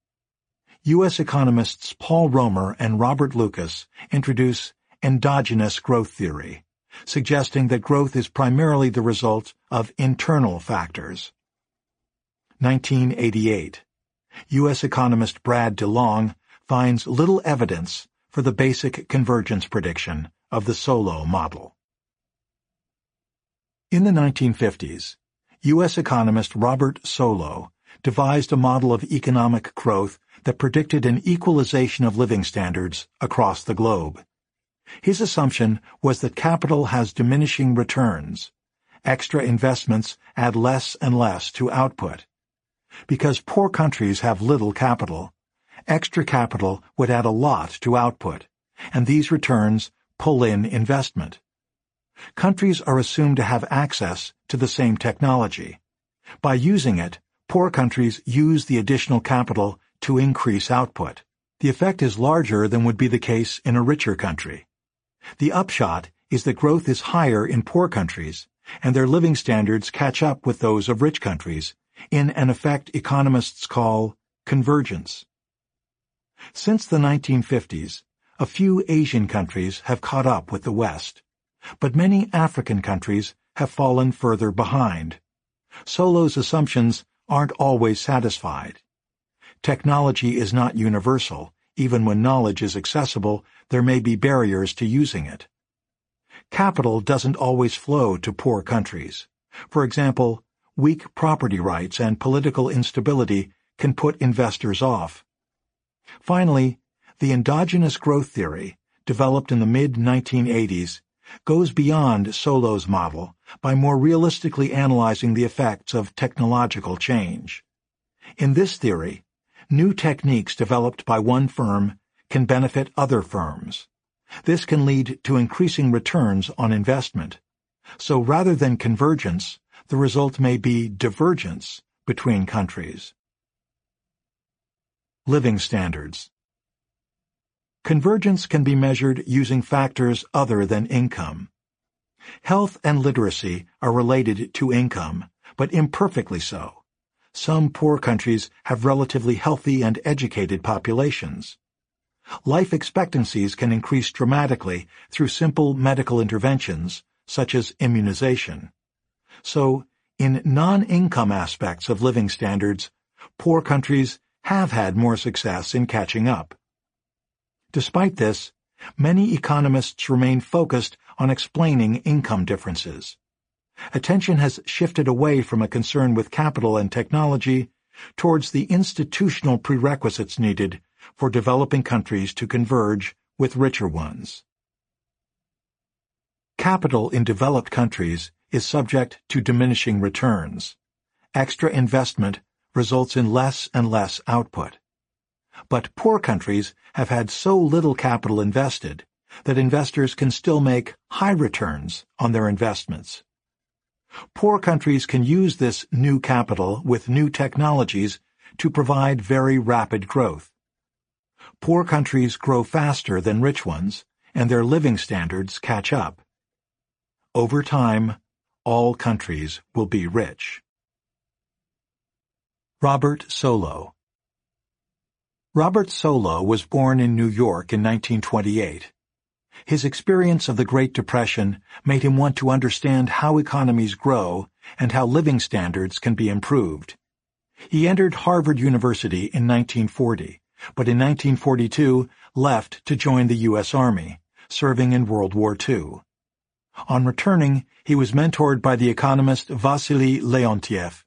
U.S. economists Paul Romer and Robert Lucas introduce endogenous growth theory, suggesting that growth is primarily the result of internal factors. 1988. U.S. economist Brad DeLong finds little evidence for the basic convergence prediction of the Solow model. In the 1950s, U.S. economist Robert Solow devised a model of economic growth that predicted an equalization of living standards across the globe. His assumption was that capital has diminishing returns. Extra investments add less and less to output. Because poor countries have little capital, extra capital would add a lot to output, and these returns pull in investment. Countries are assumed to have access to the same technology. By using it, poor countries use the additional capital to increase output. The effect is larger than would be the case in a richer country. The upshot is that growth is higher in poor countries, and their living standards catch up with those of rich countries, in an effect economists call convergence. Since the 1950s, a few Asian countries have caught up with the West, but many African countries have fallen further behind. Solow's assumptions aren't always satisfied. Technology is not universal. Even when knowledge is accessible, there may be barriers to using it. Capital doesn't always flow to poor countries. For example, weak property rights and political instability can put investors off. Finally, the endogenous growth theory, developed in the mid-1980s, goes beyond Solow's model by more realistically analyzing the effects of technological change. In this theory, New techniques developed by one firm can benefit other firms. This can lead to increasing returns on investment. So rather than convergence, the result may be divergence between countries. Living standards. Convergence can be measured using factors other than income. Health and literacy are related to income, but imperfectly so some poor countries have relatively healthy and educated populations. Life expectancies can increase dramatically through simple medical interventions, such as immunization. So, in non-income aspects of living standards, poor countries have had more success in catching up. Despite this, many economists remain focused on explaining income differences attention has shifted away from a concern with capital and technology towards the institutional prerequisites needed for developing countries to converge with richer ones. Capital in developed countries is subject to diminishing returns. Extra investment results in less and less output. But poor countries have had so little capital invested that investors can still make high returns on their investments. Poor countries can use this new capital with new technologies to provide very rapid growth. Poor countries grow faster than rich ones, and their living standards catch up. Over time, all countries will be rich. Robert Solow Robert Solow was born in New York in 1928 his experience of the Great Depression made him want to understand how economies grow and how living standards can be improved. He entered Harvard University in 1940, but in 1942 left to join the U.S. Army, serving in World War II. On returning, he was mentored by the economist Wassily Leontief,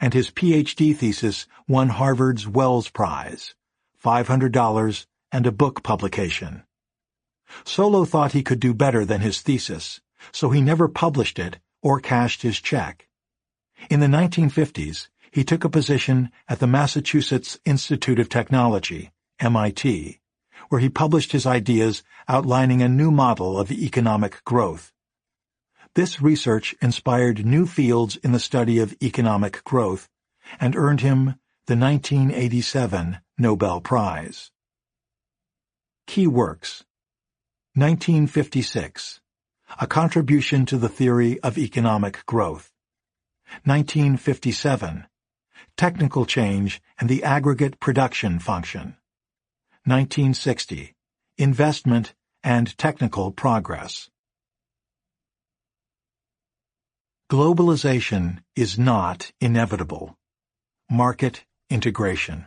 and his Ph.D. thesis won Harvard's Wells Prize, $500 and a book publication. Solow thought he could do better than his thesis, so he never published it or cashed his check. In the 1950s, he took a position at the Massachusetts Institute of Technology, MIT, where he published his ideas outlining a new model of economic growth. This research inspired new fields in the study of economic growth and earned him the 1987 Nobel Prize. Key Works 1956 A Contribution to the Theory of Economic Growth. 1957 Technical Change and the Aggregate Production Function. 1960 Investment and Technical Progress. Globalization is not inevitable. Market integration.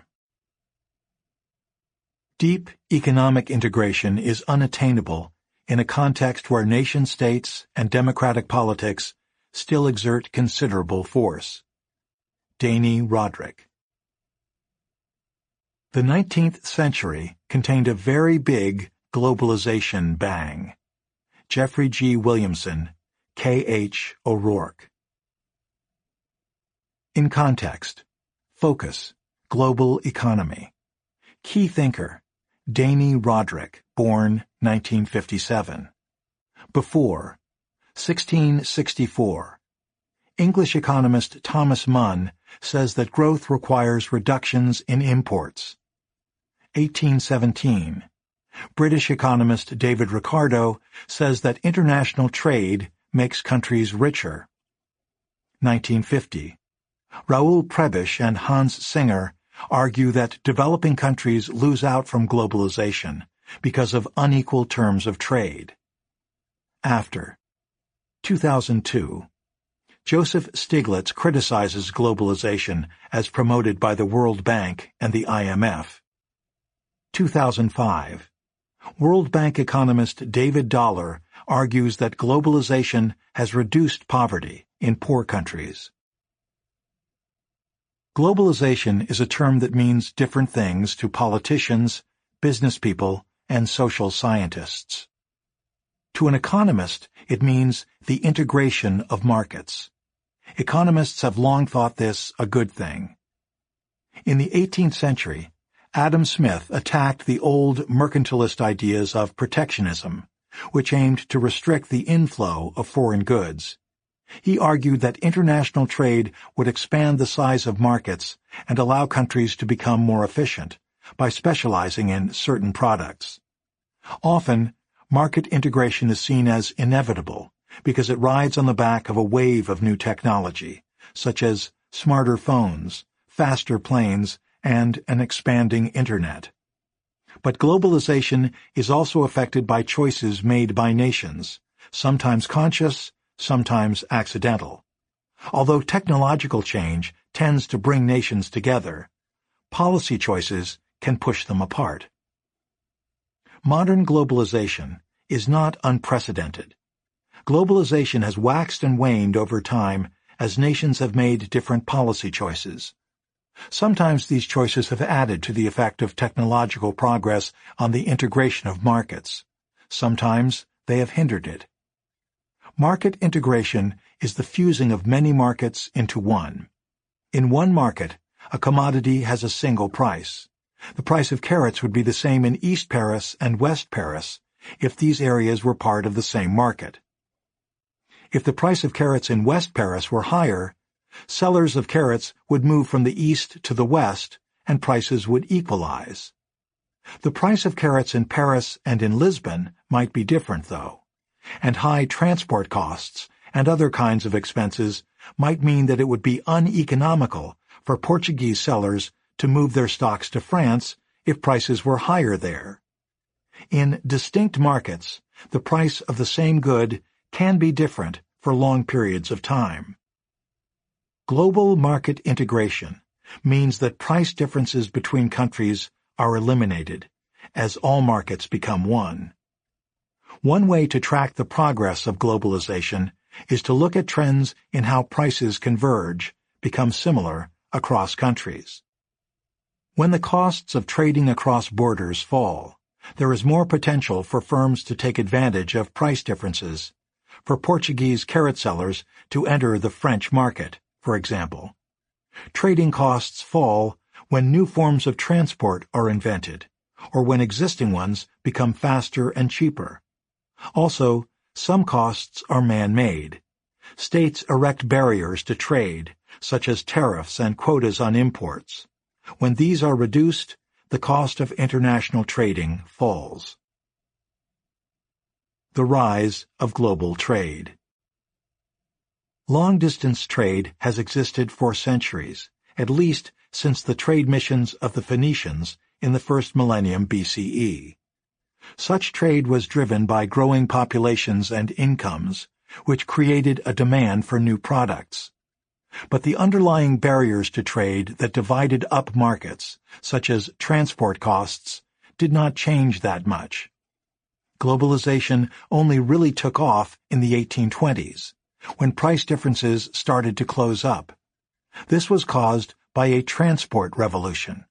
Deep economic integration is unattainable in a context where nation-states and democratic politics still exert considerable force. Dani Rodrik The 19th century contained a very big globalization bang. Jeffrey G. Williamson, K. H. O'Rourke In context, focus, global economy. Key thinker, Dani Rodrik, born 1957. Before, 1664. English economist Thomas Mun says that growth requires reductions in imports. 1817. British economist David Ricardo says that international trade makes countries richer. 1950. Raoul Prebisch and Hans Singer argue that developing countries lose out from globalization because of unequal terms of trade. After 2002, Joseph Stiglitz criticizes globalization as promoted by the World Bank and the IMF. 2005. World Bank economist David Dollar argues that globalization has reduced poverty in poor countries. Globalization is a term that means different things to politicians, business people, and social scientists. To an economist, it means the integration of markets. Economists have long thought this a good thing. In the 18th century, Adam Smith attacked the old mercantilist ideas of protectionism, which aimed to restrict the inflow of foreign goods he argued that international trade would expand the size of markets and allow countries to become more efficient by specializing in certain products. Often, market integration is seen as inevitable because it rides on the back of a wave of new technology, such as smarter phones, faster planes, and an expanding Internet. But globalization is also affected by choices made by nations, sometimes conscious sometimes accidental. Although technological change tends to bring nations together, policy choices can push them apart. Modern globalization is not unprecedented. Globalization has waxed and waned over time as nations have made different policy choices. Sometimes these choices have added to the effect of technological progress on the integration of markets. Sometimes they have hindered it. Market integration is the fusing of many markets into one. In one market, a commodity has a single price. The price of carrots would be the same in East Paris and West Paris if these areas were part of the same market. If the price of carrots in West Paris were higher, sellers of carrots would move from the east to the west and prices would equalize. The price of carrots in Paris and in Lisbon might be different, though and high transport costs and other kinds of expenses might mean that it would be uneconomical for Portuguese sellers to move their stocks to France if prices were higher there. In distinct markets, the price of the same good can be different for long periods of time. Global market integration means that price differences between countries are eliminated as all markets become one. One way to track the progress of globalization is to look at trends in how prices converge, become similar, across countries. When the costs of trading across borders fall, there is more potential for firms to take advantage of price differences, for Portuguese carrot sellers to enter the French market, for example. Trading costs fall when new forms of transport are invented, or when existing ones become faster and cheaper. Also, some costs are man-made. States erect barriers to trade, such as tariffs and quotas on imports. When these are reduced, the cost of international trading falls. The Rise of Global Trade Long-distance trade has existed for centuries, at least since the trade missions of the Phoenicians in the first millennium BCE. Such trade was driven by growing populations and incomes, which created a demand for new products. But the underlying barriers to trade that divided up markets, such as transport costs, did not change that much. Globalization only really took off in the 1820s, when price differences started to close up. This was caused by a transport revolution,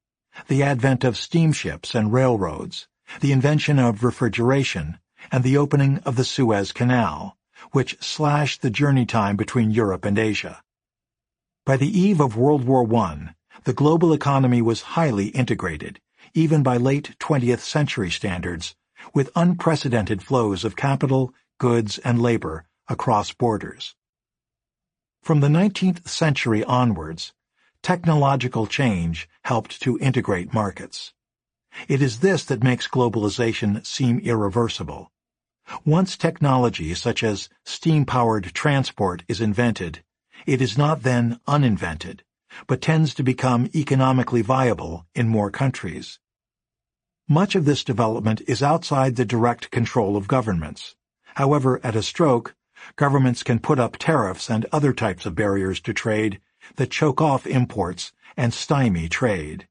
the advent of steamships and railroads, the invention of refrigeration, and the opening of the Suez Canal, which slashed the journey time between Europe and Asia. By the eve of World War I, the global economy was highly integrated, even by late 20th century standards, with unprecedented flows of capital, goods, and labor across borders. From the 19th century onwards, technological change helped to integrate markets. It is this that makes globalization seem irreversible. Once technology such as steam-powered transport is invented, it is not then uninvented, but tends to become economically viable in more countries. Much of this development is outside the direct control of governments. However, at a stroke, governments can put up tariffs and other types of barriers to trade that choke off imports and stymie trade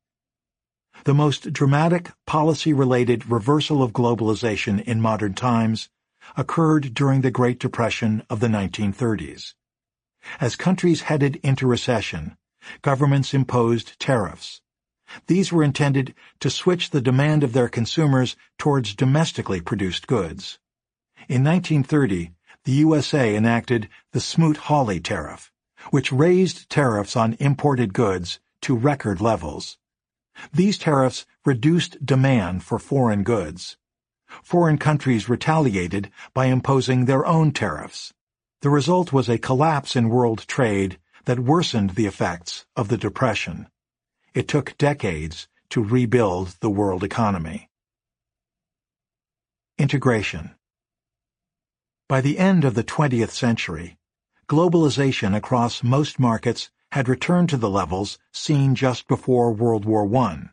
the most dramatic policy-related reversal of globalization in modern times occurred during the Great Depression of the 1930s. As countries headed into recession, governments imposed tariffs. These were intended to switch the demand of their consumers towards domestically produced goods. In 1930, the USA enacted the Smoot-Hawley Tariff, which raised tariffs on imported goods to record levels. These tariffs reduced demand for foreign goods. Foreign countries retaliated by imposing their own tariffs. The result was a collapse in world trade that worsened the effects of the Depression. It took decades to rebuild the world economy. Integration By the end of the 20th century, globalization across most markets had returned to the levels seen just before World War I.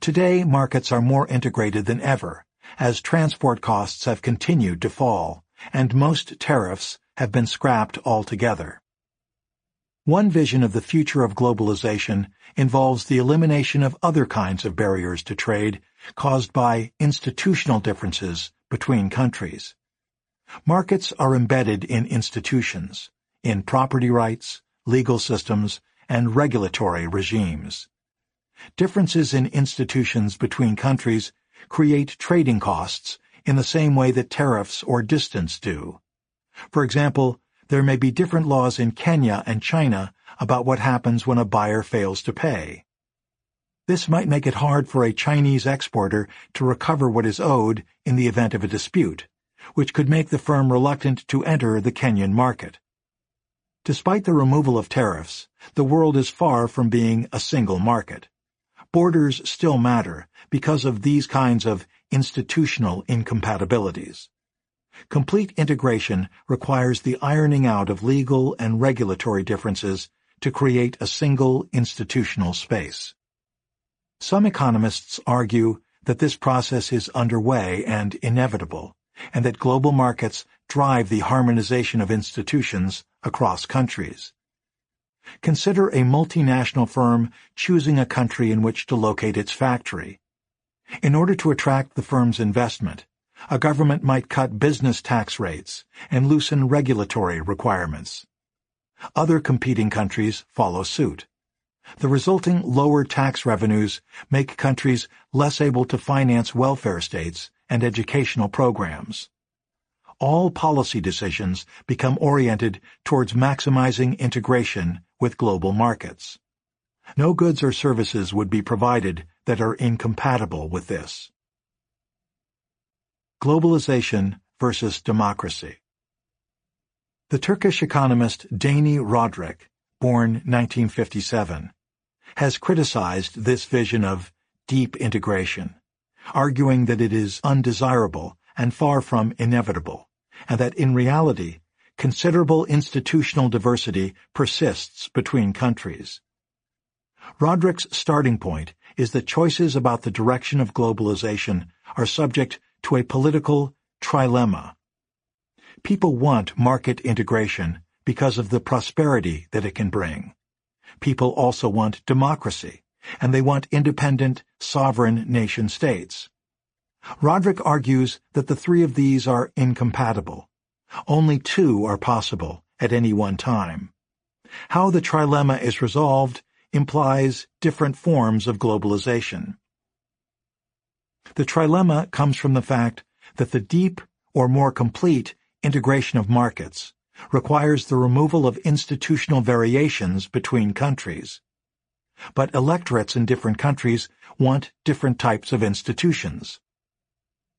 Today, markets are more integrated than ever, as transport costs have continued to fall, and most tariffs have been scrapped altogether. One vision of the future of globalization involves the elimination of other kinds of barriers to trade caused by institutional differences between countries. Markets are embedded in institutions, in property rights, legal systems, and regulatory regimes. Differences in institutions between countries create trading costs in the same way that tariffs or distance do. For example, there may be different laws in Kenya and China about what happens when a buyer fails to pay. This might make it hard for a Chinese exporter to recover what is owed in the event of a dispute, which could make the firm reluctant to enter the Kenyan market. Despite the removal of tariffs, the world is far from being a single market. Borders still matter because of these kinds of institutional incompatibilities. Complete integration requires the ironing out of legal and regulatory differences to create a single institutional space. Some economists argue that this process is underway and inevitable, and that global markets drive the harmonization of institutions across countries. Consider a multinational firm choosing a country in which to locate its factory. In order to attract the firm's investment, a government might cut business tax rates and loosen regulatory requirements. Other competing countries follow suit. The resulting lower tax revenues make countries less able to finance welfare states and educational programs all policy decisions become oriented towards maximizing integration with global markets. No goods or services would be provided that are incompatible with this. Globalization versus democracy. The Turkish economist Dani Rodrik, born 1957, has criticized this vision of deep integration, arguing that it is undesirable and far from inevitable and that in reality, considerable institutional diversity persists between countries. Rodrik's starting point is that choices about the direction of globalization are subject to a political trilemma. People want market integration because of the prosperity that it can bring. People also want democracy, and they want independent, sovereign nation-states. Rodrik argues that the three of these are incompatible. Only two are possible at any one time. How the trilemma is resolved implies different forms of globalization. The trilemma comes from the fact that the deep, or more complete, integration of markets requires the removal of institutional variations between countries. But electorates in different countries want different types of institutions.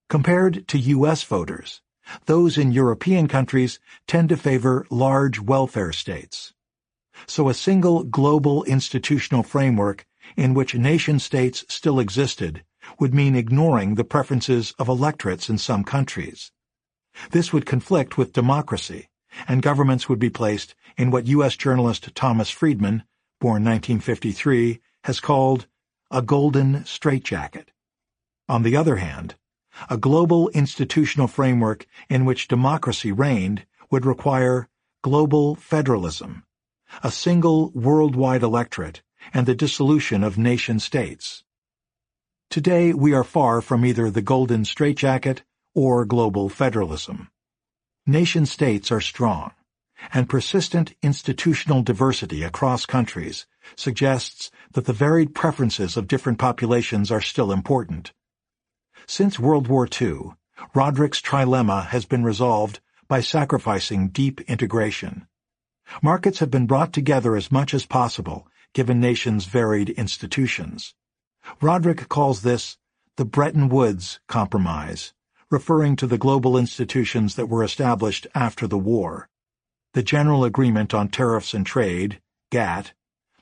Compared to U.S. voters, those in European countries tend to favor large welfare states. So a single global institutional framework in which nation-states still existed would mean ignoring the preferences of electorates in some countries. This would conflict with democracy, and governments would be placed in what U.S. journalist Thomas Friedman, born 1953, has called a golden straitjacket. On the other hand, a global institutional framework in which democracy reigned would require global federalism, a single worldwide electorate, and the dissolution of nation-states. Today we are far from either the golden straitjacket or global federalism. Nation-states are strong, and persistent institutional diversity across countries suggests that the varied preferences of different populations are still important. Since World War II, Rodrik's trilemma has been resolved by sacrificing deep integration. Markets have been brought together as much as possible, given nations' varied institutions. Rodrik calls this the Bretton Woods Compromise, referring to the global institutions that were established after the war. The General Agreement on Tariffs and Trade, GATT,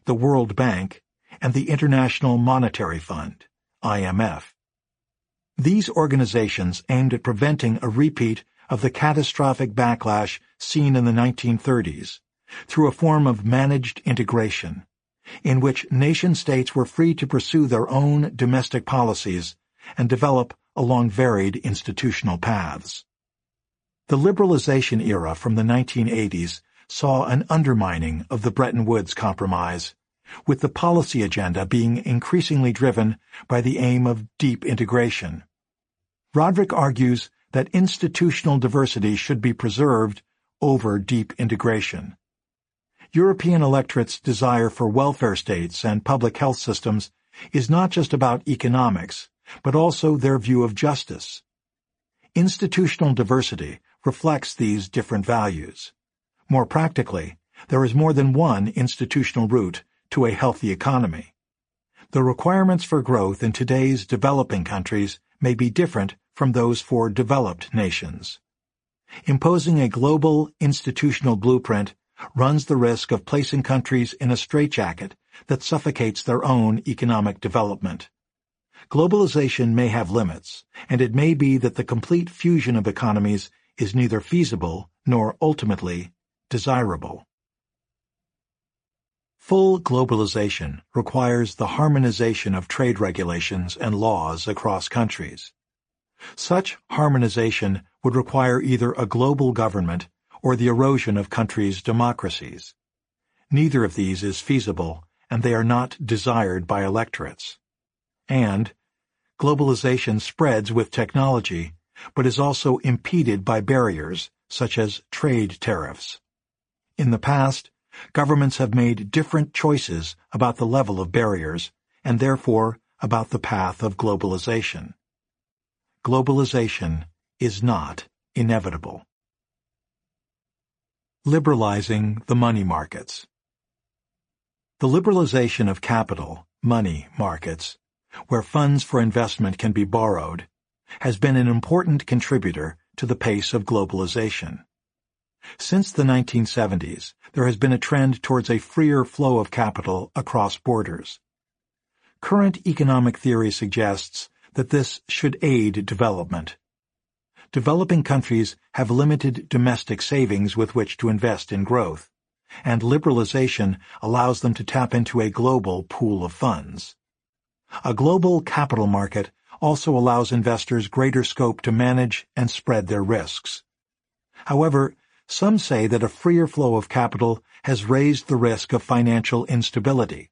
the World Bank, and the International Monetary Fund, IMF. These organizations aimed at preventing a repeat of the catastrophic backlash seen in the 1930s through a form of managed integration, in which nation-states were free to pursue their own domestic policies and develop along varied institutional paths. The liberalization era from the 1980s saw an undermining of the Bretton Woods Compromise with the policy agenda being increasingly driven by the aim of deep integration. Rodrik argues that institutional diversity should be preserved over deep integration. European electorates' desire for welfare states and public health systems is not just about economics, but also their view of justice. Institutional diversity reflects these different values. More practically, there is more than one institutional route to a healthy economy. The requirements for growth in today's developing countries may be different from those for developed nations. Imposing a global institutional blueprint runs the risk of placing countries in a straitjacket that suffocates their own economic development. Globalization may have limits, and it may be that the complete fusion of economies is neither feasible nor ultimately desirable. Full globalization requires the harmonization of trade regulations and laws across countries. Such harmonization would require either a global government or the erosion of countries' democracies. Neither of these is feasible, and they are not desired by electorates. And globalization spreads with technology, but is also impeded by barriers such as trade tariffs. In the past, governments have made different choices about the level of barriers, and therefore about the path of globalization. Globalization is not inevitable. Liberalizing the money markets. The liberalization of capital, money markets, where funds for investment can be borrowed, has been an important contributor to the pace of globalization. Since the 1970s, there has been a trend towards a freer flow of capital across borders. Current economic theory suggests that this should aid development. Developing countries have limited domestic savings with which to invest in growth, and liberalization allows them to tap into a global pool of funds. A global capital market also allows investors greater scope to manage and spread their risks. However, some say that a freer flow of capital has raised the risk of financial instability.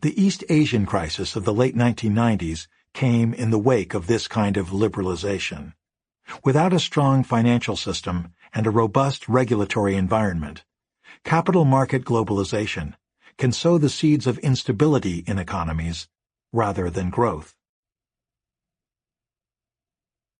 The East Asian crisis of the late 1990s came in the wake of this kind of liberalization. Without a strong financial system and a robust regulatory environment, capital market globalization can sow the seeds of instability in economies rather than growth.